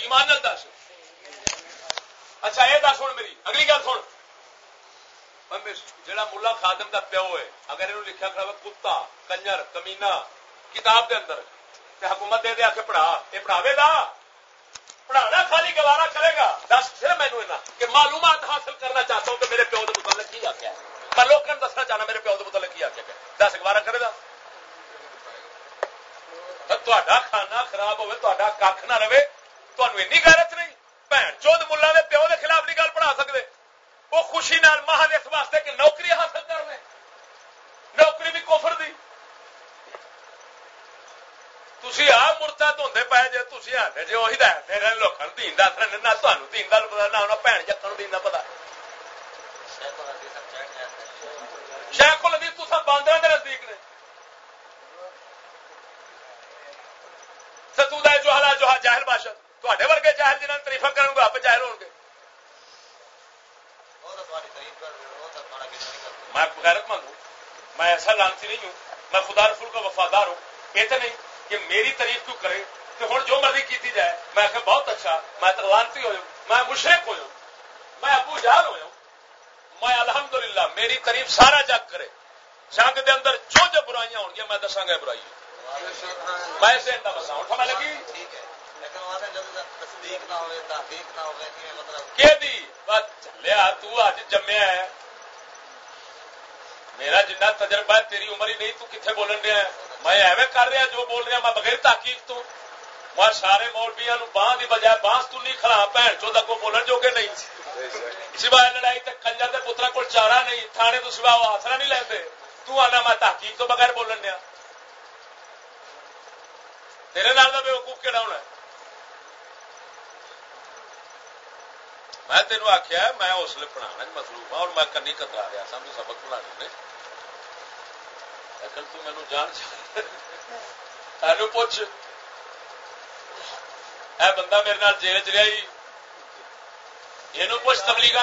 ایمان دس۔ اچھا یہ دس ہوں میری۔ اگلی گل سن۔ جڑا ملا خادم دا پیو ہے، اگر یہ لکھا کھڑا کتا، کنجر کمینا کتاب دے اندر۔ حکومت دے دے آ کے پڑھا۔ یہ پڑھاوے گا پڑھانا خالی گوارا کرے گا۔ دس پھر مینو کہ معلومات حاصل کرنا چاہتا ہوں کہ میرے پیو کے متعلق کی آخیا میں لوگوں نے دسنا چاہنا میرے پیو کے متعلق کی آخیا دس گوارا کرے گا؟ تا کھانا خراب ہوئے تا کھ نہ رہے تمہیں این غیرت نہیں بھن چود ملا دے پیو دے خلاف نہیں گل پڑھا سکتے وہ خوشی نال مہا اس واسطے کہ نوکری حاصل کر لیں نوکری بھی کوفر دی تھی آ مرتا دھوندے پے جی تھی آتے جی وہ ہدایت دے رہے لوگوں دین دس رہے نہ تمہیں دین دل پتا نہ انہیں بھن جکن دین کا پتا شیخ الدیز تو باندر کے نزدیک نے ستو دا جو حالا جو جاہل باشد تے ورگے جاہل جنہوں تریفا کریں گے آپ جاہل ہو گے میں غیرت مند ہوں میں ایسا لانسی نہیں ہوں میں خدا رسول کا وفادار ہوں یہ تو نہیں کہ میری تعریف کیوں کرے کہ ہوں جو مرضی کی جائے میں کہ بہت اچھا میں تو لانسی ہو میں مشرق ہو میں ابو جہل ہو میں الحمدللہ میری تعریف سارا جگ کرے جگ دے اندر جو جو برائیاں ہو میں دساں گا برائی میں انڈا بسا اٹھا میں لگی چلیا تج جمیا ہے میرا جنہ تجربہ ہے، تیری عمر ہی نہیں، تو کتنے بولن دیا میں ایویں کر رہا جو بول رہا، میں بغیر تحقیق تو۔ میں سارے مولبیا بانہ کی بجائے بانس تو نہیں کھڑا بھن چو کو بولن جو کہ نہیں۔ سوائے لڑائی تے کنجر کے پترا کو چارا نہیں، تھانے تو سوا آسرا نہیں لیتے تو آنا میں تحقیق تو بغیر بولن دیا۔ تیرے نال کا بے وقوف کہڑا ہونا ہے؟ میں تینوں آخیا میں اس لیے پڑھانا مصروف ہوں اور میں کنی کترا رہا سا سبق پڑھانے نے لیکن تو مینو جان تین پوچھ اے بندہ میرے نال جیل چ رہا یہ پوچھ تبلیغ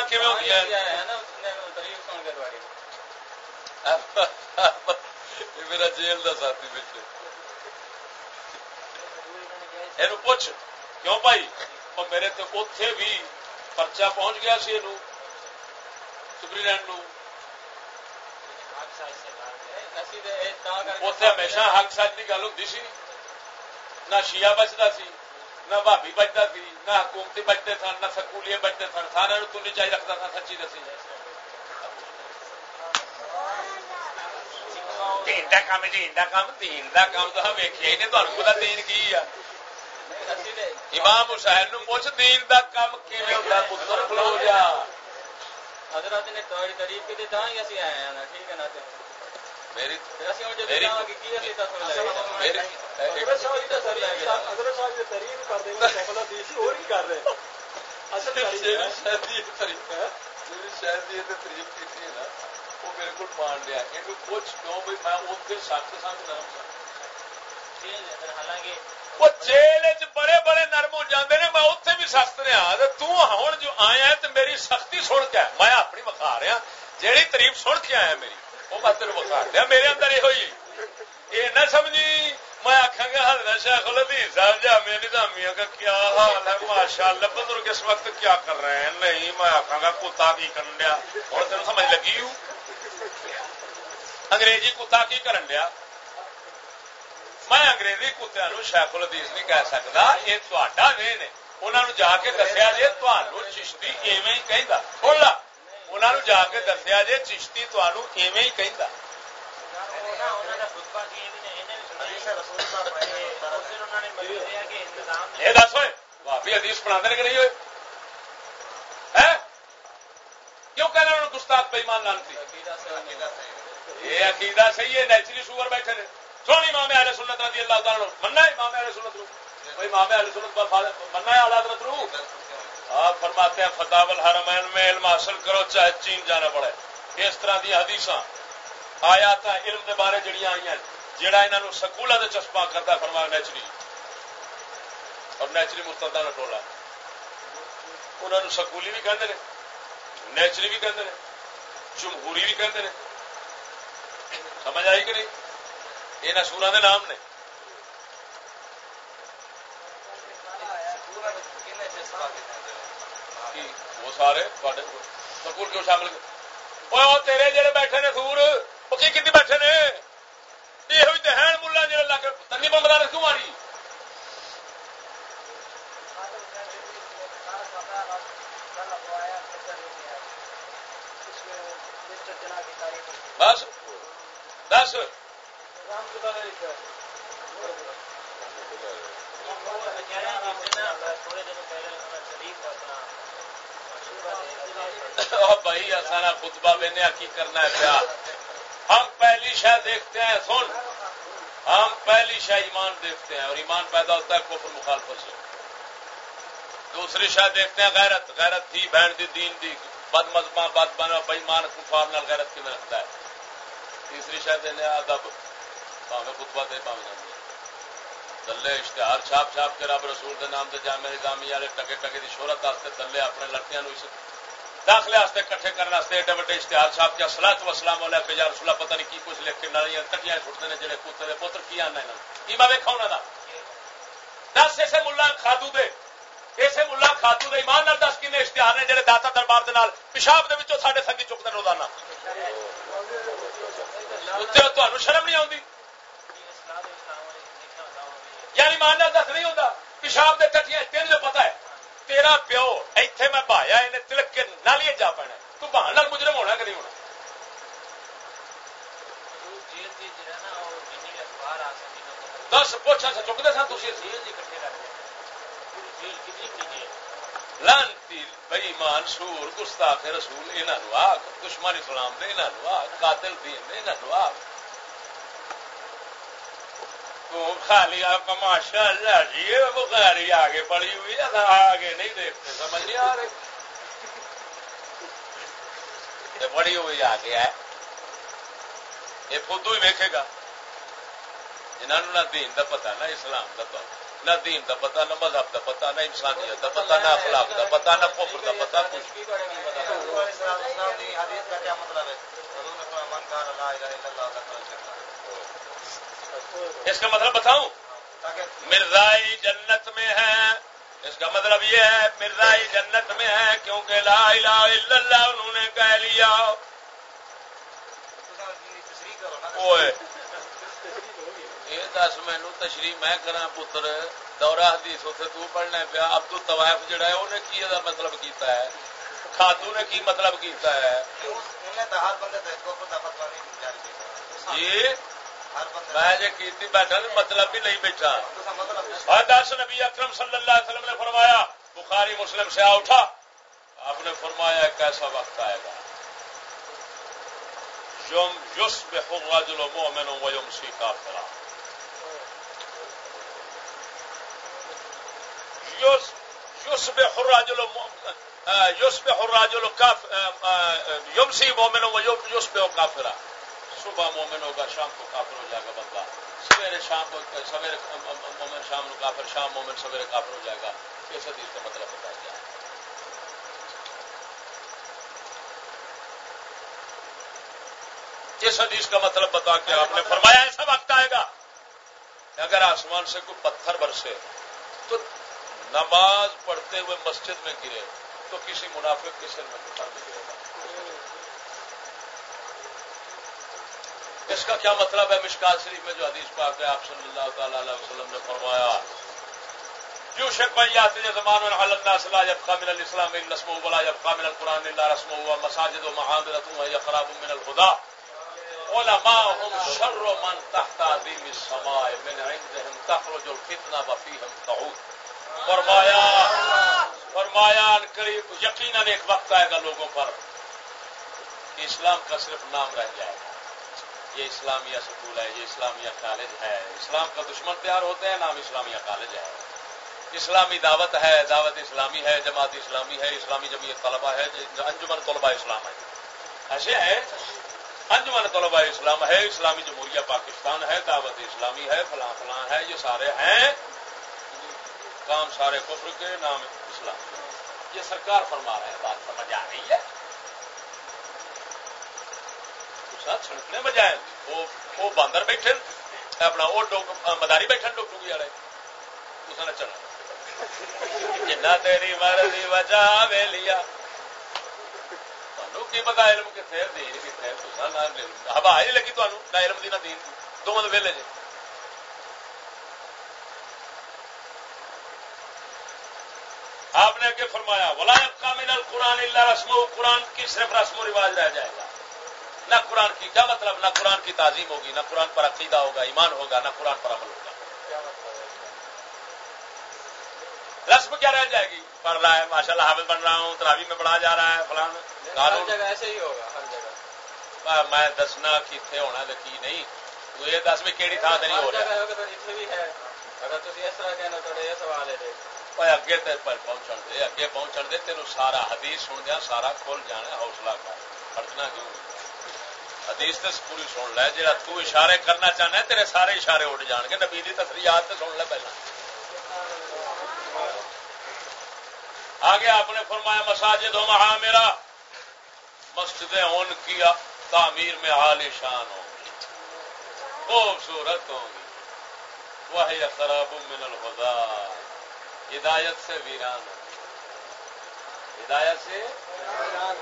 میرا جیل کا ساتھی بیٹھے یہ پوچھ کیوں بھائی اور میرے تو اتے بھی پرچا پہنچ گیا سی سپرینٹ اتنے ہمیشہ حق سچ کی گل ہوں سی۔ نہ شیعہ بچتا سی، نہ بھابی بچتا سی، نہ حکومتی بچتے سن، نہ سکولی بچتے سن۔ سارے تو نہیں رکھتا تھا سچی دسی۔ دین کا کام دین کا کام دین کا کام تو ہم ویکیا ہی نہیں تمہیں پتا دین کی ہے۔ امام حسین نو پوچھ دین دا کام کیویں ہوندا؟ پتر کھلو جا۔ حضرت نے توڑی تعریف کی تھا ہی اسی آئے ہیں ٹھیک ہے نا میری میری میری حضرت صاحب یہ تعریف کر دیں گے کملا دیسی اور ہی کر رہے۔ اصل شاید یہ تعریف ہے۔ میری شاید یہ تعریف کی تھی نا وہ میرے کو مان لیا۔ یہ پوچھ کیوں بھائی میں ادھر سخت سخت نرم سا حالانکہ وہ جیل چ بڑے بڑے نرم ہو جاتے ہیں میں اتنے بھی سخت رہا توں جو آیا ہے تو میری سختی سن کے میں اپنی وکھا رہا، جیڑی تریف سن کے آیا میری، وہ میں تین وکھا رہا۔ میرے اندر یہ ہوئی یہ نہ سمجھی، میں آخا گا، حضرت شیخ الحدیث صاحب جی، جامع نظامیہ کا کیا حال ہے؟ ماشاء اللہ بزرگ اس وقت کیا کر رہے ہیں؟ نہیں، میں آخا گا، کتا کی کرن دیا۔ اور تین سمجھ لگی ہوں؟ انگریزی کتا کی کرن دیا؟ میں انگریزی کتیا شیخ الدیس نہیں کہہ سکتا یہ تا نے انہوں جا کے دسیا جی تمہوں چشتی ایویں ہی کہہ بولا انہوں جا کے دسیا جی چشتی تمہوں ایویں ہی کہہ یہ دس ہوئے بھابی حدیث بنا دیں کہ نہیں ہوئے کیوں کہہ رہے ہیں گستاخ بےمان لانتی؟ یہ عقیدہ صحیح ہے نیچرلی شوگر بیٹھے نے۔ سونی مامے والے سنت رضی اللہ تعالیٰ مننا ہے مامے والے سنت رو بھائی مامے والے سنت مننا ہے اولاد رت رو آپ فرماتے ہیں فتح الحرمین میں علم حاصل کرو، چاہے چین جانا پڑے۔ اس طرح دی حدیث آیات، علم دے بارے جڑیاں آئی ہیں جہاں انہوں سکولوں کے چشمہ کرتا فرمایا نیچری۔ اور نیچری مرتدہ کا ٹولا۔ انہوں سکولی بھی کہتے ہیں نیچری بھی کہتے ہیں جمہوری بھی کہتے ہیں سمجھ آئی کہ نہیں؟ یہ نہ سورا نام نے وہ سارے سکول کیوں شامل تیرے جڑے بیٹھے نے سور وہ کی کتنی بیٹھے نے یہ ہوئی تو ملا جڑے کے تنی بمبلا نے کیوں ماری بس دس بھائی سارا خطبہ بہنے کی کرنا ہے پیا۔ ہم پہلی شہ دیکھتے ہیں، سن۔ ہم پہلی شہ ایمان دیکھتے ہیں اور ایمان پیدا ہوتا ہے کفر مخالفت سے۔ دوسری شہ دیکھتے ہیں غیرت۔ غیرت تھی، بہن دی، دین دی۔ بد مذمہ بد بنا بےمان، کفار نال غیرت کی رکھتا ہے۔ تیسری شہ دینے ادب پاوے خطبہ دے پاوے دلے اشتہار چھاپ چھاپ کے رب رسول دے نام دے جامع نظامی والے ٹکے ٹکے دی شہرت واسطے دلے اپنے لڑکیاں داخلے واسطے کٹھے کرنے واسطے ایڈے وڈے اشتہار چھاپ کے سلاط وسلام والا کہ یا رسول اللہ پتہ نہیں کی کچھ لکھ کے نالیاں کٹیاں چھٹتے ہیں جڑے پوتے دے پتر کی آنا انہاں کی میں ویکھا انہاں دا؟ دس ایسے ملا کھادو دے۔ ایسے ملا کھادو دے۔ ایمان نال دس کنے اشتہار نے جڑے داتا دربار دے نال پیشاب دے وچوں ساڈے سنگی چکدے روزانہ۔ تے تانوں شرم نہیں آوندی؟ یعنی مان دس نہیں ہوتا پیشاب کے ٹٹیاں تین جو پتا ہے، تیرا پیو ایتھے میں بہایا انہیں تلک کے نالیے جا پینا تو بہان لال مجرم ہونا کہ نہیں ہونا؟ دس پوچھا اچھا سا چکتے سن تھی لانتی بئی مان سور گستاخ رسول یہاں آگ دشمن اسلام دے یہاں آگ، قاتل دین دے یہاں آخ آگ خالی آپ کا ماشاء اللہ جی وہ گاڑی آگے پڑی ہوئی ہے آگے نہیں دیکھتے، سمجھ نہیں آ رہے بڑی ہوئی آگے ہے۔ یہ خود ہی ویکے گا۔ جنہوں نہ دین دا پتا نہ اسلام دا پتا نہ دین دا پتا نہ مذہب دا پتا نہ انسانیت دا پتا نہ اخلاق دا پتا نہ کفر دا پتا کچھ اس کا مطلب بتاؤں؟ مرزائی جنت میں ہے۔ اس کا مطلب یہ ہے مرزائی جنت میں ہے کیونکہ لا الہ الا اللہ انہوں نے کہہ لیا۔ یہ دس مینو تشریح میں کرا پتر دورہ حدیث اتنے تو پڑھنا پیا۔ ابدو طوائف جڑا ہے انہیں کی مطلب کیتا ہے؟ خاتو نے کی مطلب کیتا ہے؟ جی؟ میں بیٹھا مطلب بھی نہیں بیٹھا۔ دس نبی اکرم صلی اللہ علیہ وسلم نے فرمایا، بخاری مسلم سے آ اٹھا۔ آپ نے فرمایا ایک ایسا وقت آئے گا؟ یوم یوس بے راجل مومن و یوم سی کافرا یوس بے راجل یوس بے راجل یوم سی مومن و یوم یوس بے کافرا۔ صبح مومن ہوگا، شام کو کافر ہو جائے گا بندہ۔ سویرے شام کو، سویرے مومن شام کو کافر، شام مومن سویرے کافر ہو جائے گا۔ اس حدیث کا مطلب بتا دیا اس حدیث کا مطلب بتا کے آپ نے فرمایا، ایسا وقت آئے گا اگر آسمان سے کوئی پتھر برسے، تو نماز پڑھتے ہوئے مسجد میں گرے، تو کسی منافق کے سر میں پتھر میں گرے گا۔ اس کا کیا مطلب ہے مشکال شریف میں جو حدیث پاک ہے؟ آپ صلی اللہ تعالی علیہ وسلم نے فرمایا، جو شک یاتی زمان الناس لا يبقى من الاسلام الا اسمه ولا يبقى من القران الا رسمه ومساجد ومعابد وهي خراب من الهدى. علماءهم شر من تحت عظيم السماء، من عندهم تخرج الفتنه وفيهم تعود. فرمایا فرمایا ان قریب یقینا ایک وقت آئے گا لوگوں پر اسلام کا صرف نام رہ جائے گا۔ یہ اسلامیہ سکول ہے، یہ اسلامیہ کالج ہے۔ اسلام کا دشمن تیار ہوتے ہیں، نام اسلامیہ کالج ہے۔ اسلامی دعوت ہے، دعوت اسلامی ہے، جماعت اسلامی ہے، اسلامی جمعیت طلبہ ہے انجمن طلبہ اسلام ہے۔ ایسے ہے انجمن طلبہ اسلام ہے، اسلامی جمہوریہ پاکستان ہے، دعوت اسلامی ہے، فلاں فلاں ہے، یہ سارے ہیں۔ کام سارے کفر کے، نام اسلام۔ یہ سرکار فرما رہے ہیں، بات سمجھ آ رہی ہے۔ ہاں، چھڑکنے بجائے وہ باندر بیٹھے، اپنا وہ مداری بیٹھے ڈوگی والے اس نے چلنا۔ جنا تیری مرضی بچا وے لیا۔ کی پتا علم کتنے دین کتنے ہوا لگی تمہیں نہ علم دی نہ دین۔ دونوں ویلے جی آپ نے اگے فرمایا ولایت کا من القرآن اللہ رسم قرآن کی صرف رسم و رواج رہ جائے گا؟ نہ قرآن کی کیا مطلب نہ قرآن کی تعظیم ہوگی؟ نہ قرآن پر عقیدہ ہوگا ایمان ہوگا نہ قرآن پر عمل ہوگا۔ رسم کیا رہ جائے گی؟ پڑھ رہا ہے ماشاء اللہ حافظ بن رہا ہوں تراوی میں پڑھا جا رہا ہے فلان ہر جگہ ایسے ہی ہوگا ہر جگہ۔ میں دسنا کتنے ہونا تو کی نہیں۔ تو یہ دس کہڑی تھان سے نہیں ہو رہا۔ اگر تھی اس طرح کہنا تو یہ سوال ہے۔ اگے پہنچن دے اگے پہنچن دے تین سارا حدیث سن دیا سارا کھول جانا حوصلہ کر ہٹنا کیوں حدیث تو پوری سن لے جا تو اشارے کرنا چاہنا ہے، تیرے سارے اشارے اٹھ جان گے، نبی کی تفریحات تو سن لے پہلے آگے آپ نے فرمایا، مساجد ہو مہا میرا مسجدیں ان کی تعمیر میں عالی شان ہوں گی، خوبصورت ہوں گی۔ وہ خراب من الخدا، ہدایت سے ویران ہدایت سے؟ ویران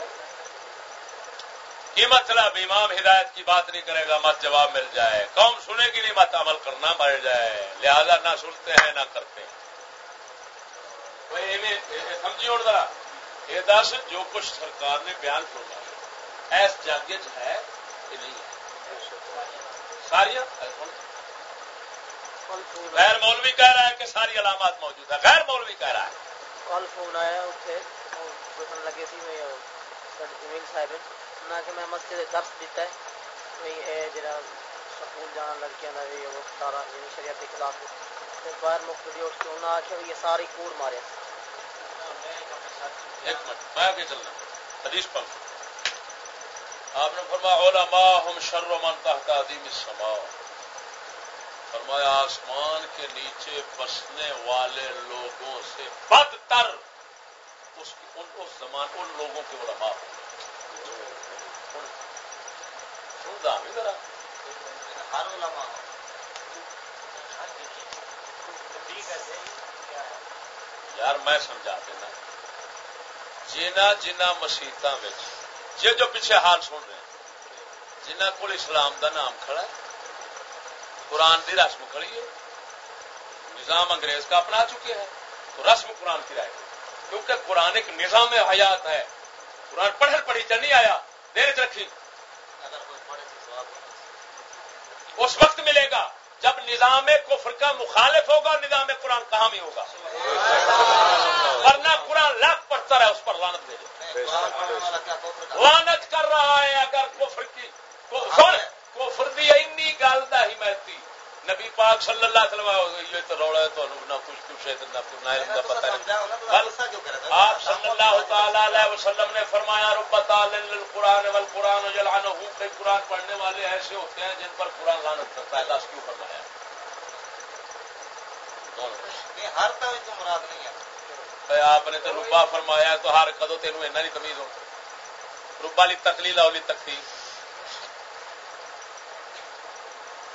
کی مطلب امام ہدایت کی بات نہیں کرے گا، مت جواب مل جائے۔ قوم سنے گی نہیں، مت عمل کرنا مر جائے۔ لہذا نہ سنتے ہیں، نہ کرتے ہیں۔ ذرا۔ یہ دس جو کچھ سرکار نے بیان سنا ایس جگ ہے کہ نہیں ہے۔ ساری غیر مولوی کہہ رہا ہے کہ ساری علامات موجود ہے غیر مولوی کہہ رہا ہے۔ کل فون آیا اتنے لگے تھی میں صاحب سنا کہ میں مسجد درس دیتا ہے۔ جڑا سکول جانا، لڑکیاں وہ سارا یعنی شریعت کے خلاف باہر مختلف اس کے انہوں نے آخیا یہ ساری کوڑ مارے۔ ایک منٹ، میں آگے چلنا۔ حدیث پڑھ آپ نے فرمایا علماء ہم شر من تحت عظیم السماء فرمایا، آسمان کے نیچے بسنے والے لوگوں سے بدتر، اس ان اس زمان ان لوگوں کے علماء۔ سنتا بھی ذرا۔ یار میں سمجھا دینا۔ جنا جنا مسیحت جی جو پیچھے حال سن رہے ہیں، جنہ کو اسلام دا نام کھڑا ہے، قرآن دی رسم کھڑی ہے، نظام انگریز کا اپنا چکے ہیں، تو رسم قرآن کی رائے کیونکہ قرآن ایک نظام حیات ہے۔ قرآن پڑھ پڑھی چل نہیں آیا، دیر رکھی۔ اس وقت ملے گا جب نظام کفر کا مخالف ہوگا اور نظام قرآن کہاں میں ہوگا۔ ورنہ قرآن لاکھ پڑھتا رہا اس پر لانت دے لانت کر رہا ہے اگر کفر کی کفر دی اینی گل دا ہی میں نبی پاک صلی اللہ علیہ وسلم یہ تو روڑا ہے تو نہ کچھ کچھ ہے نہ علم کا پتہ نہیں۔ آپ صلی اللہ تعالی علیہ وسلم نے فرمایا رب تعالی للقران والقران جلعنه کئی قرآن پڑھنے والے ایسے ہوتے ہیں جن پر قرآن لعنت کرتا ہے۔ دس کیوں فرمایا؟ ہر تو مراد نہیں ہے۔ آپ نے تو ربا فرمایا تو ہر کدو تینوں ایسا نہیں تمیز ہو۔ ربا لی تکلیل لی تکلیف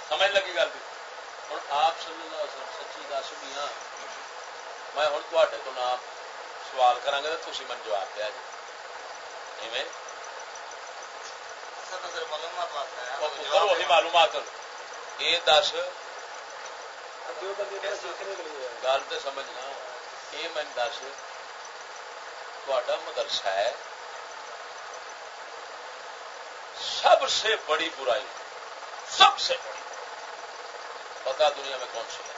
سمجھ لگی گل ہوں آپ صلی اللہ علیہ وسلم سچی دس بھی ہاں میں ہوں تے تو نہ سوال کرا گا تو تھی من جواب دیا جی وہی معلومات یہ دس گل تو سمجھنا یہ من دس تا مدرسہ ہے سب سے بڑی برائی سب سے بڑی پتا دنیا میں کون سی ہے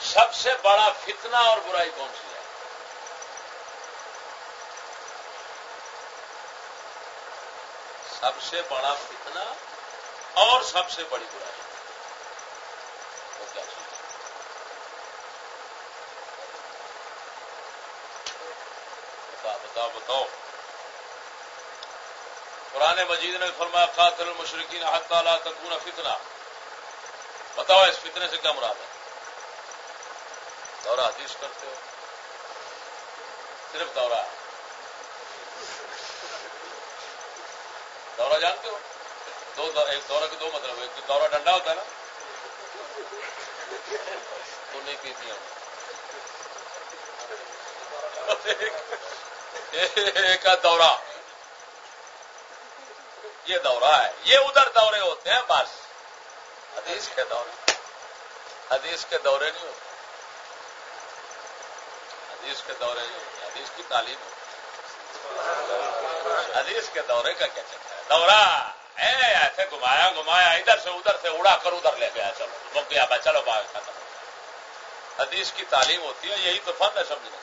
سب سے بڑا فتنہ اور برائی کون سی ہے؟ سب سے بڑا فتنہ اور سب سے بڑی برائی۔ کیا بتاؤ بتاؤ بتاؤ۔ قرآن مجید نے فرمایا، قاتل المشرقین حتی لا تکون فتنہ. بتاؤ اس فتنے سے کیا مراد ہے؟ دورہ حدیث کرتے ہو؟ صرف دورہ. دورہ جانتے ہو؟ دو دورہ ایک دورہ کے دو مطلب ایک دورہ ڈنڈا ہوتا ہے نا؟ تو نہیں پیتی ایک دورہ. یہ دورہ ہے۔ یہ ادھر دورے ہوتے ہیں بس۔ حدیث کے دورے۔ حدیث کے دورے نہیں ہوتے۔ حدیث کے دورے نہیں ہوتے۔ حدیث کی تعلیم ہوتی حدیث کے دورے کا کیا چکر ہے؟ دورہ۔ ایسے گھمایا گھمایا، ادھر سے ادھر سے اڑا کر ادھر لے گیا، چلو۔ گیا بھائی چلو باغ ختم حدیث کی تعلیم ہوتی ہے، یہی تو فن ہے، سمجھنا۔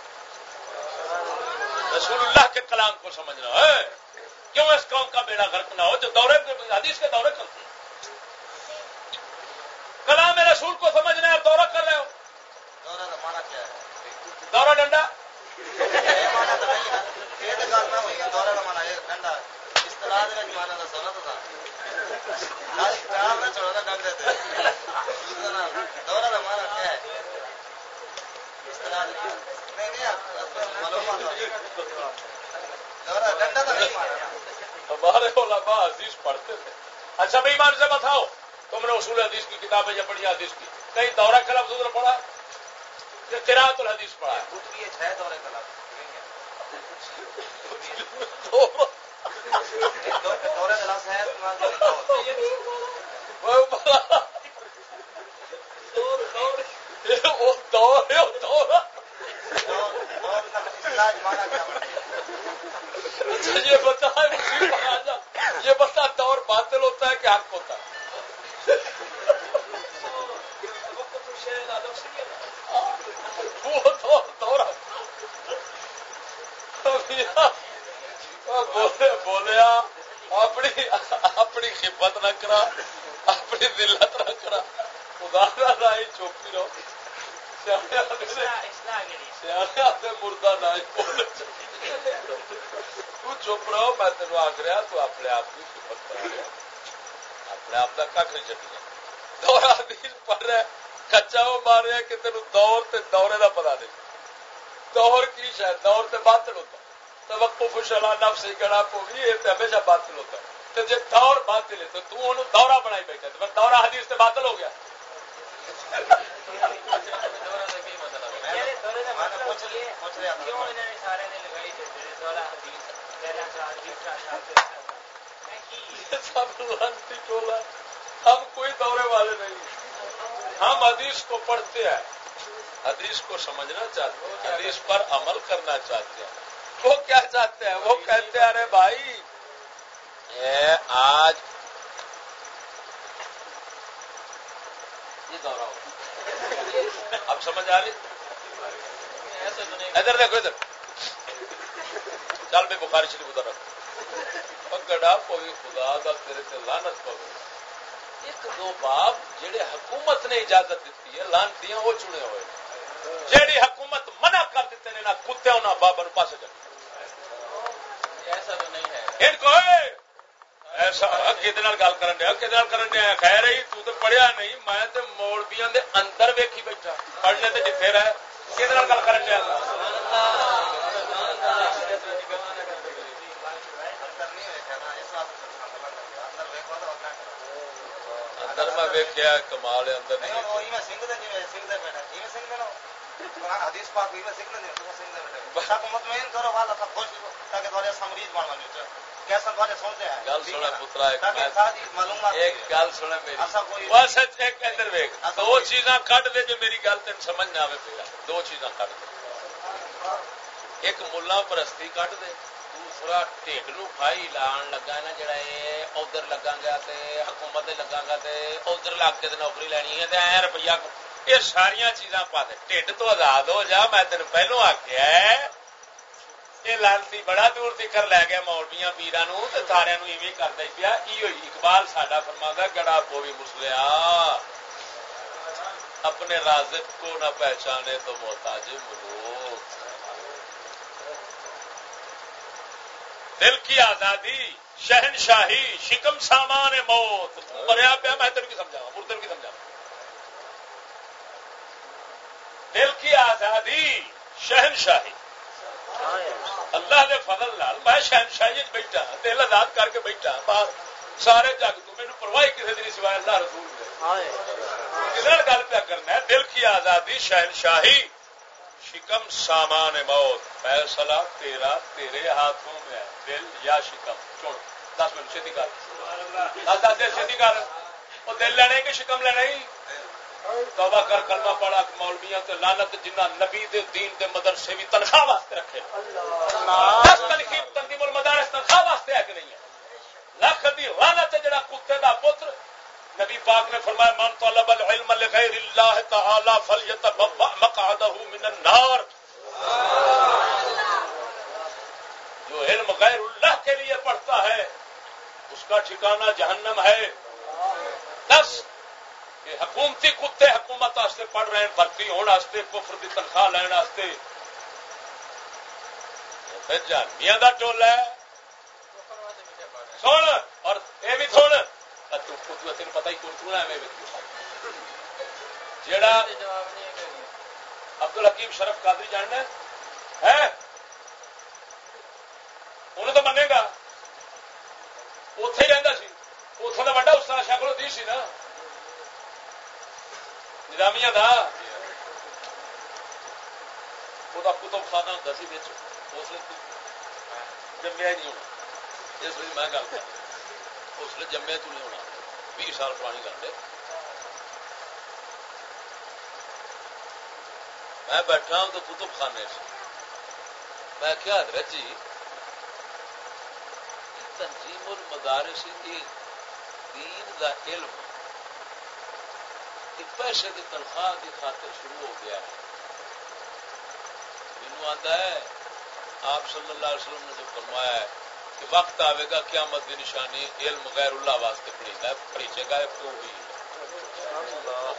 رسول اللہ کے کلام کو سمجھنا۔ ہے کیوں اس قوم کا بیڑا غرق نہ ہو جو دورے حدیث کے دورے کرتے کلام رسول کو سمجھنا ہے دورہ کر رہے ہو۔ دورہ ڈنڈا؟ ہمارے علماء حدیث پڑھتے تھے۔ اچھا بھائی مان سے بتاؤ تم نے اصول حدیث کی کتابیں یا پڑھی حدیث کی؟ کہیں دورہ کلب ادھر پڑھا؟ کہ قرات الحدیث پڑھا؟ ہے کلب کلاس ہے یہ بتا یہ بتا دور باطل ہوتا ہے کہ حق ہوتا ہے۔ بولیا اپنی اپنی خبت نہ کرا اپنی دلت نہ کرا۔ خدا رائی چوپی رہو۔ مردہ نہ چپ رہو میں تینوں آخ رہا تو اپنے آپ کی خبت کرا اپنے آپ کا کھ نہیں چکی دورہ حدیث پڑھ رہا کچا وہ مار رہا کہ تینوں دور تے دورے دا پتا نہیں دور کی شاید؟ دور تے باطل ہوتا۔ توقف شلا نفس گڑا بھی یہ ہمیشہ باطل ہوتا۔ تو جب دور باطل ہے تو تو انہوں دورہ بنائی بیٹھا تو پھر دورہ حدیث تے باطل ہو گیا۔ ہم کوئی دورے والے نہیں ہم حدیث کو پڑھتے ہیں۔ حدیث کو سمجھنا چاہتے ہیں، حدیث پر عمل کرنا چاہتے ہیں۔ وہ کیا چاہتے ہیں؟ وہ کہتے ہیں، ارے بھائی آج۔ اب سمجھ آ رہی؟ ادھر دیکھو، ادھر۔ چل میں بخاری شریف ادھر رکھ۔ گڑا پوی خدا دا تیرے تے لانت پو ایک دو باپ جڑے حکومت نے اجازت دیتی ہے لانتی وہ چنے ہوئے۔ جیڑی حکومت منع کر دیتے ہیں نہ کتے نہ بابا پاس کر ایسا تو نہیں ہے۔ ان کو ایسا گل کرن دیا کہ کرن دیا۔ خیر ہی تو پڑھیا نہیں میں تے مولویاں دے اندر ویکھی بیٹھا۔ پڑھنے تے جتھے رہے کہ گل کرن دیا؟ اندر میں ویکیا کمال اندر نہیں حدیث پاک سنگھ مطمئن کرو والا خوش ایک دو چیزاں کٹ دے جو میری گل تین سمجھ نہ آئے پہ دو چیزاں کٹ دے۔ ایک ملا پرستی کٹ دے، دوسرا ٹھیک نو کھائی لان لگا نا جڑا ادھر لگا گا حکومت لگا گا ادھر لگ کے نوکری لینی ہے اے روپیہ یہ ساریا چیزاں پا دے۔ ٹھڈ تو آزاد ہو جا، میں تین پہلو آخیا یہ لانتی بڑا دور تکر لے گیا مولویا پیرا نو سارا ایویں کرتا پیا۔ اقبال ساڈا فرما گڑا پو بھی مسلیا۔ اپنے رازق کو نہ پہچانے تو محتاج ملوک۔ دل کی آزادی، شہنشاہی، شکم سامان موت۔ مریا پیا میں تین کی سمجھا مردر کی سمجھا دل کی آزادی، شہنشاہی۔ اللہ دے فضل لال میں شہنشاہی بیٹھا، دل آزاد کر کے بیٹھا باہر سارے جگ تو گواہی کسی دن سوائے اللہ رسول کسی گل پیا کرنا ہے؟ دل کی آزادی، شہنشاہی، شکم سامان موت۔ فیصلہ تیرا تیرے ہاتھوں میں ہے۔ دل یا شکم؟ چون دس منٹ، چھتی کر۔ دس دس دل، چھتی کر۔ وہ دل لینے کہ شکم لینا ہی توبہ کر، کلمہ پڑا مولویاں تے لعنت جنہ نبی دے دین دے مدرسے بھی تنخواہ واسطے رکھے۔ دس تنقید تنظیم المدارس تنخواہ واسطے ہے کہ نہیں ہے؟ لکھ دی لعنت جڑا کتے دا پتر۔ نبی پاک نے فرمایا، من طلب العلم لغیر اللہ تعالی فلیتبوا مقعده من النار. جو علم غیر اللہ کے لیے پڑھتا ہے اس کا ٹھکانہ جہنم ہے۔ دس کہ حکومتی کتے حکومت واسطے پڑھ رہے ہیں بھرتی ہونے کفر کی تنخواہ لینا میاں کا ٹول ہے۔ سن اور یہ بھی سن۔ تین پتا ہی کون کون ہے جڑا ابدل حکیم شرف قادری جاننا ہے؟ تو منے گا اتے ہی رہتا سی اتوں کا وا استاد شکل دی سی نا نظامیہ دا وہ کتب خانہ ہوں سی بچ اس لیے جمیا ہی نہیں ہونا اس لیے میں گل کر اس لیے جمیا تو نہیں ہونا بھی سال پرانی گل ہے میں بیٹھا ہوں تو کتب خانے سے میں کیا حضرت جی تنظیم المدارس دین دا علم پیسے کی تنخواہ کی خاطر شروع ہو گیا ہے۔ مینو آتا ہے آپ صلی اللہ علیہ وسلم نے جو فرمایا ہے کہ وقت آئے گا قیامت کی نشانی علم غیر اللہ واسطے پڑھی ہے پڑھی جگہ کیوں ہوئی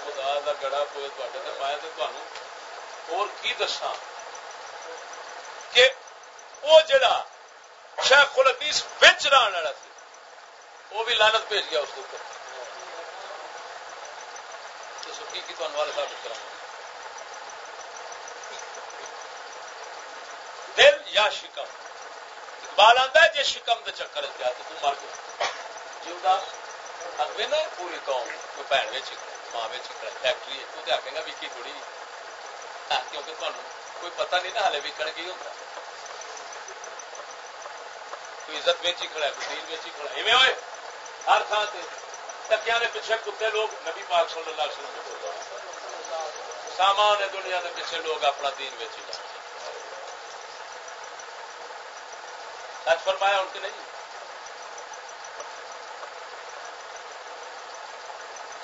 خدا کا گڑا پوے تے میں تو اور کی دسا کہ وہ جڑا شیخ الحدیث بچ رہا والا سی وہ بھی لانت بھیج گیا اس کے اوپر۔ کی کی تو انوار صاحب کروں دل یا شکم؟ اقبال آتا ہے جی شکم دے چکر گیا تو تم مر گیا جیوا اگے نا پوری قوم، کوئی بھن میں ماں میں چکر، فیکٹری ہے، تو آخے گا وکی تھوڑی۔ کیونکہ تمہیں کوئی پتہ نہیں نا، ہالے وکن کی ہوتا کوئی عزت بیچی کھڑا ہے کوئی دین بیچی کھڑا ہے۔ ہوئے؟ ہر تھان سے ٹکیا نے پیچھے کتے لوگ نبی پاک صلی اللہ علیہ وسلم سامان ہے دنیا کے پیچھے لوگ اپنا دین بیچی جا سچ فرمایا ان کے نہیں؟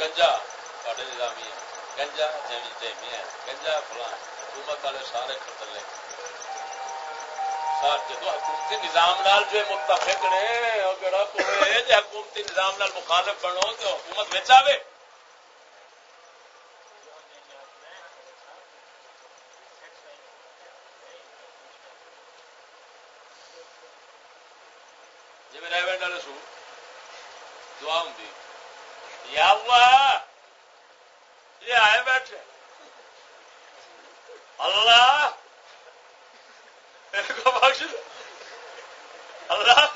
گنجا تھوڑے نظامی ہے گنجا یعنی جیمی جیمی ہے گنجا فلاں، حکومت والے سارے خطر لے جدو نظام نال جو متفق نے جی حکومتی نظام نال مخالف بنو، تو حکومت بچ آئے جی میں ریونڈ والے سو دعا ہوں یا ہوا یہ آئے بیٹھے اللہ اللہ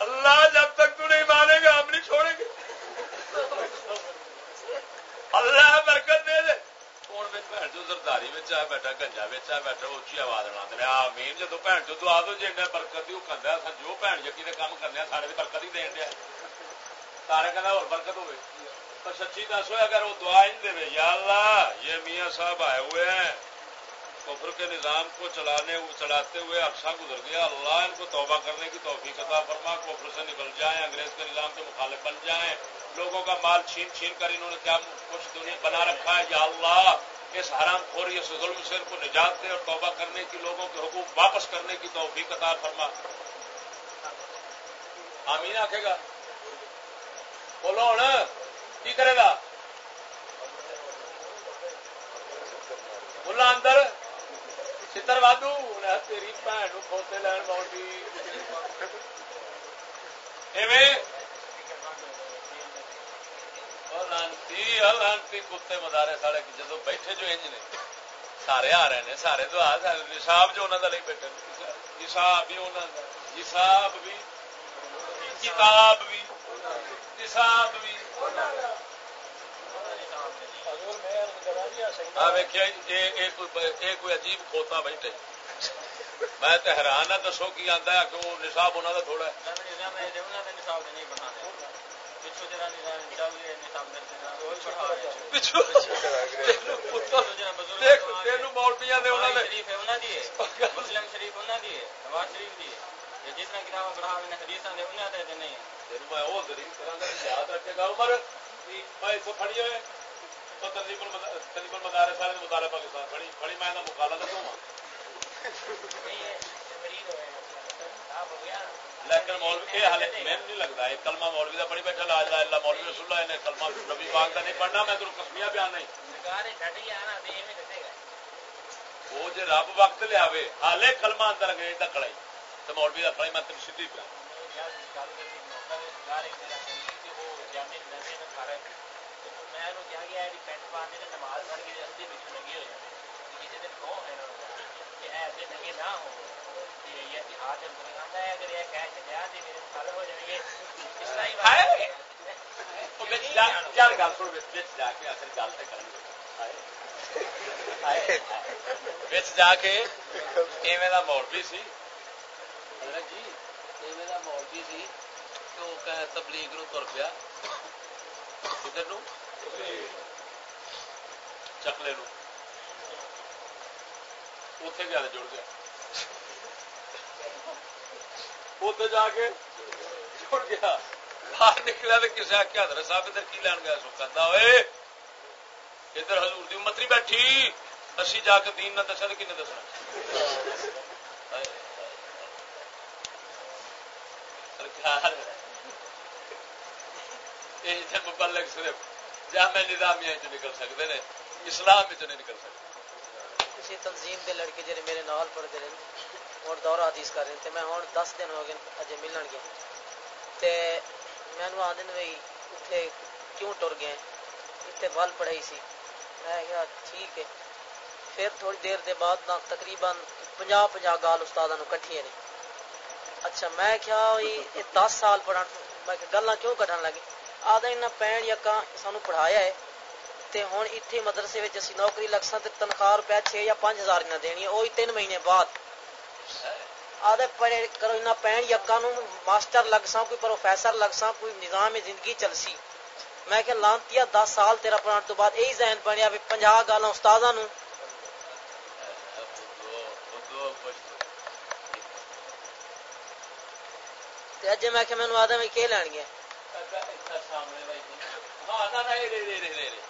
اللہ جب تک تو نہیں مانے گا، ہم نہیں چھوڑیں گے۔ اللہ برکت دے دے۔ کون بھن جو زرداری آ بیٹھا، گنجا آ بیٹھا اچھی آواز جدو بھن چو دعا دو جی برکت جو بھن جکی کام کرنے سارے برکت ہی دین دیا سارے کہنا اور برکت سچی دس ہوئے، اگر وہ دعا ہی دے یا اللہ، یہ میاں صاحب آئے ہوئے ہیں۔ کفر کے نظام کو چلانے چلاتے ہوئے عرصہ گزر گیا۔ اللہ ان کو توبہ کرنے کی توفیق عطا فرما، کفر سے نکل جائیں، انگریز کے نظام کے مخالف بن جائیں۔ لوگوں کا مال چھین چھین کر انہوں نے کیا کچھ دنیا بنا رکھا ہے؟ یا اللہ، اس حرام خوری، اس ظلم سے ان کو نجات دے اور توبہ کرنے کی، لوگوں کے حقوق واپس کرنے کی توفیق عطا فرما۔ آمین آخے گا۔ بولو ہوں کی کرے گا؟ ملا اندر۔ وادو تیری بھن کھوتے لین کتے مدارے سارے جدو بیٹھے جو انج نے سارے آ رہے ہیں سارے تو آ سارے جو انہوں کا نہیں بیٹھے بھی حساب بھی کتاب بھی نصاب بھی کوئی عجیب کھوتا بیٹھے۔ میں تو حیران ہاں دسو کی آتا ہے کہ وہ نصاب انہوں کا تھوڑا طرح کتاب پڑھا حدیث نہیں میں وہ یاد رکھے گا عمر۔ میں اس کو پڑھی بڑی بڑی میں لیکن مولوی یہ میں نہیں لگتا ہے کلمہ مولوی کا پڑھی بیٹھا، لا اللہ، مولوی رسول اللہ نے کلمہ نبی پاک کا نہیں پڑھنا، میں بیان نہیں۔ وہ جی رب وقت لیا ہالے کلمہ اندر انگریز کا کڑائی تو مولوی کا کڑائی میں سیدھی پیا نماز جا کے مولوی سی جی مولوی سی تو تبلیغ نو تر پیا کدھر چکلے نو اتے گیا جڑ گیا اتنے جا کے جڑ گیا باہر نکلا تو کسی آخیا حضرت صاحب ادھر کی لین گیا سو کہ ادھر حضور دی امتری بیٹھی اسی جا کے دین نہ دسا تو کن دسنا سرکار یہ مبلک صرف جامع نظامیہ چ نکل سکتے ہیں، اسلام چ نہیں نکل سکتے۔ کسی تنظیم کے لڑکے جڑے میرے نال پڑھتے رہے، اور دورہ حدیث کر رہے تھے میں ہوں دس دن ہو گئے اجے ملن گیا تے میں آدھے بھائی اتنے کیوں ٹر گئے؟ اتنے ول پڑھائی سی۔ میں کہا ٹھیک ہے۔ پھر تھوڑی دیر دے بعد نہ تقریباً پنجا پنجا گال استاد کٹھی نے۔ اچھا میں کیا یہ دس سال پڑھا میں گلا کیوں کٹن لگے آدھا ان پین یکا سانو پڑھایا ہے تے ہوں اتنے مدرسے اسی نوکری لگ سا تنخواہ روپیہ چھ یا پانچ ہزار نہ دینی ہے وہی تین مہینے بعد آدھے پڑھے کرو انہیں پین یکا نو ماسٹر لگ سا کوئی پروفیسر لگ سا کوئی نظام زندگی چل سی میں کہ لانتی دس سال تیرا پڑھان تو بعد یہی ذہن بنیا بھی پنجا گالا استاد نو تے اج میں کہ مینو آدھا میں کہ لین گیا ہاں نہ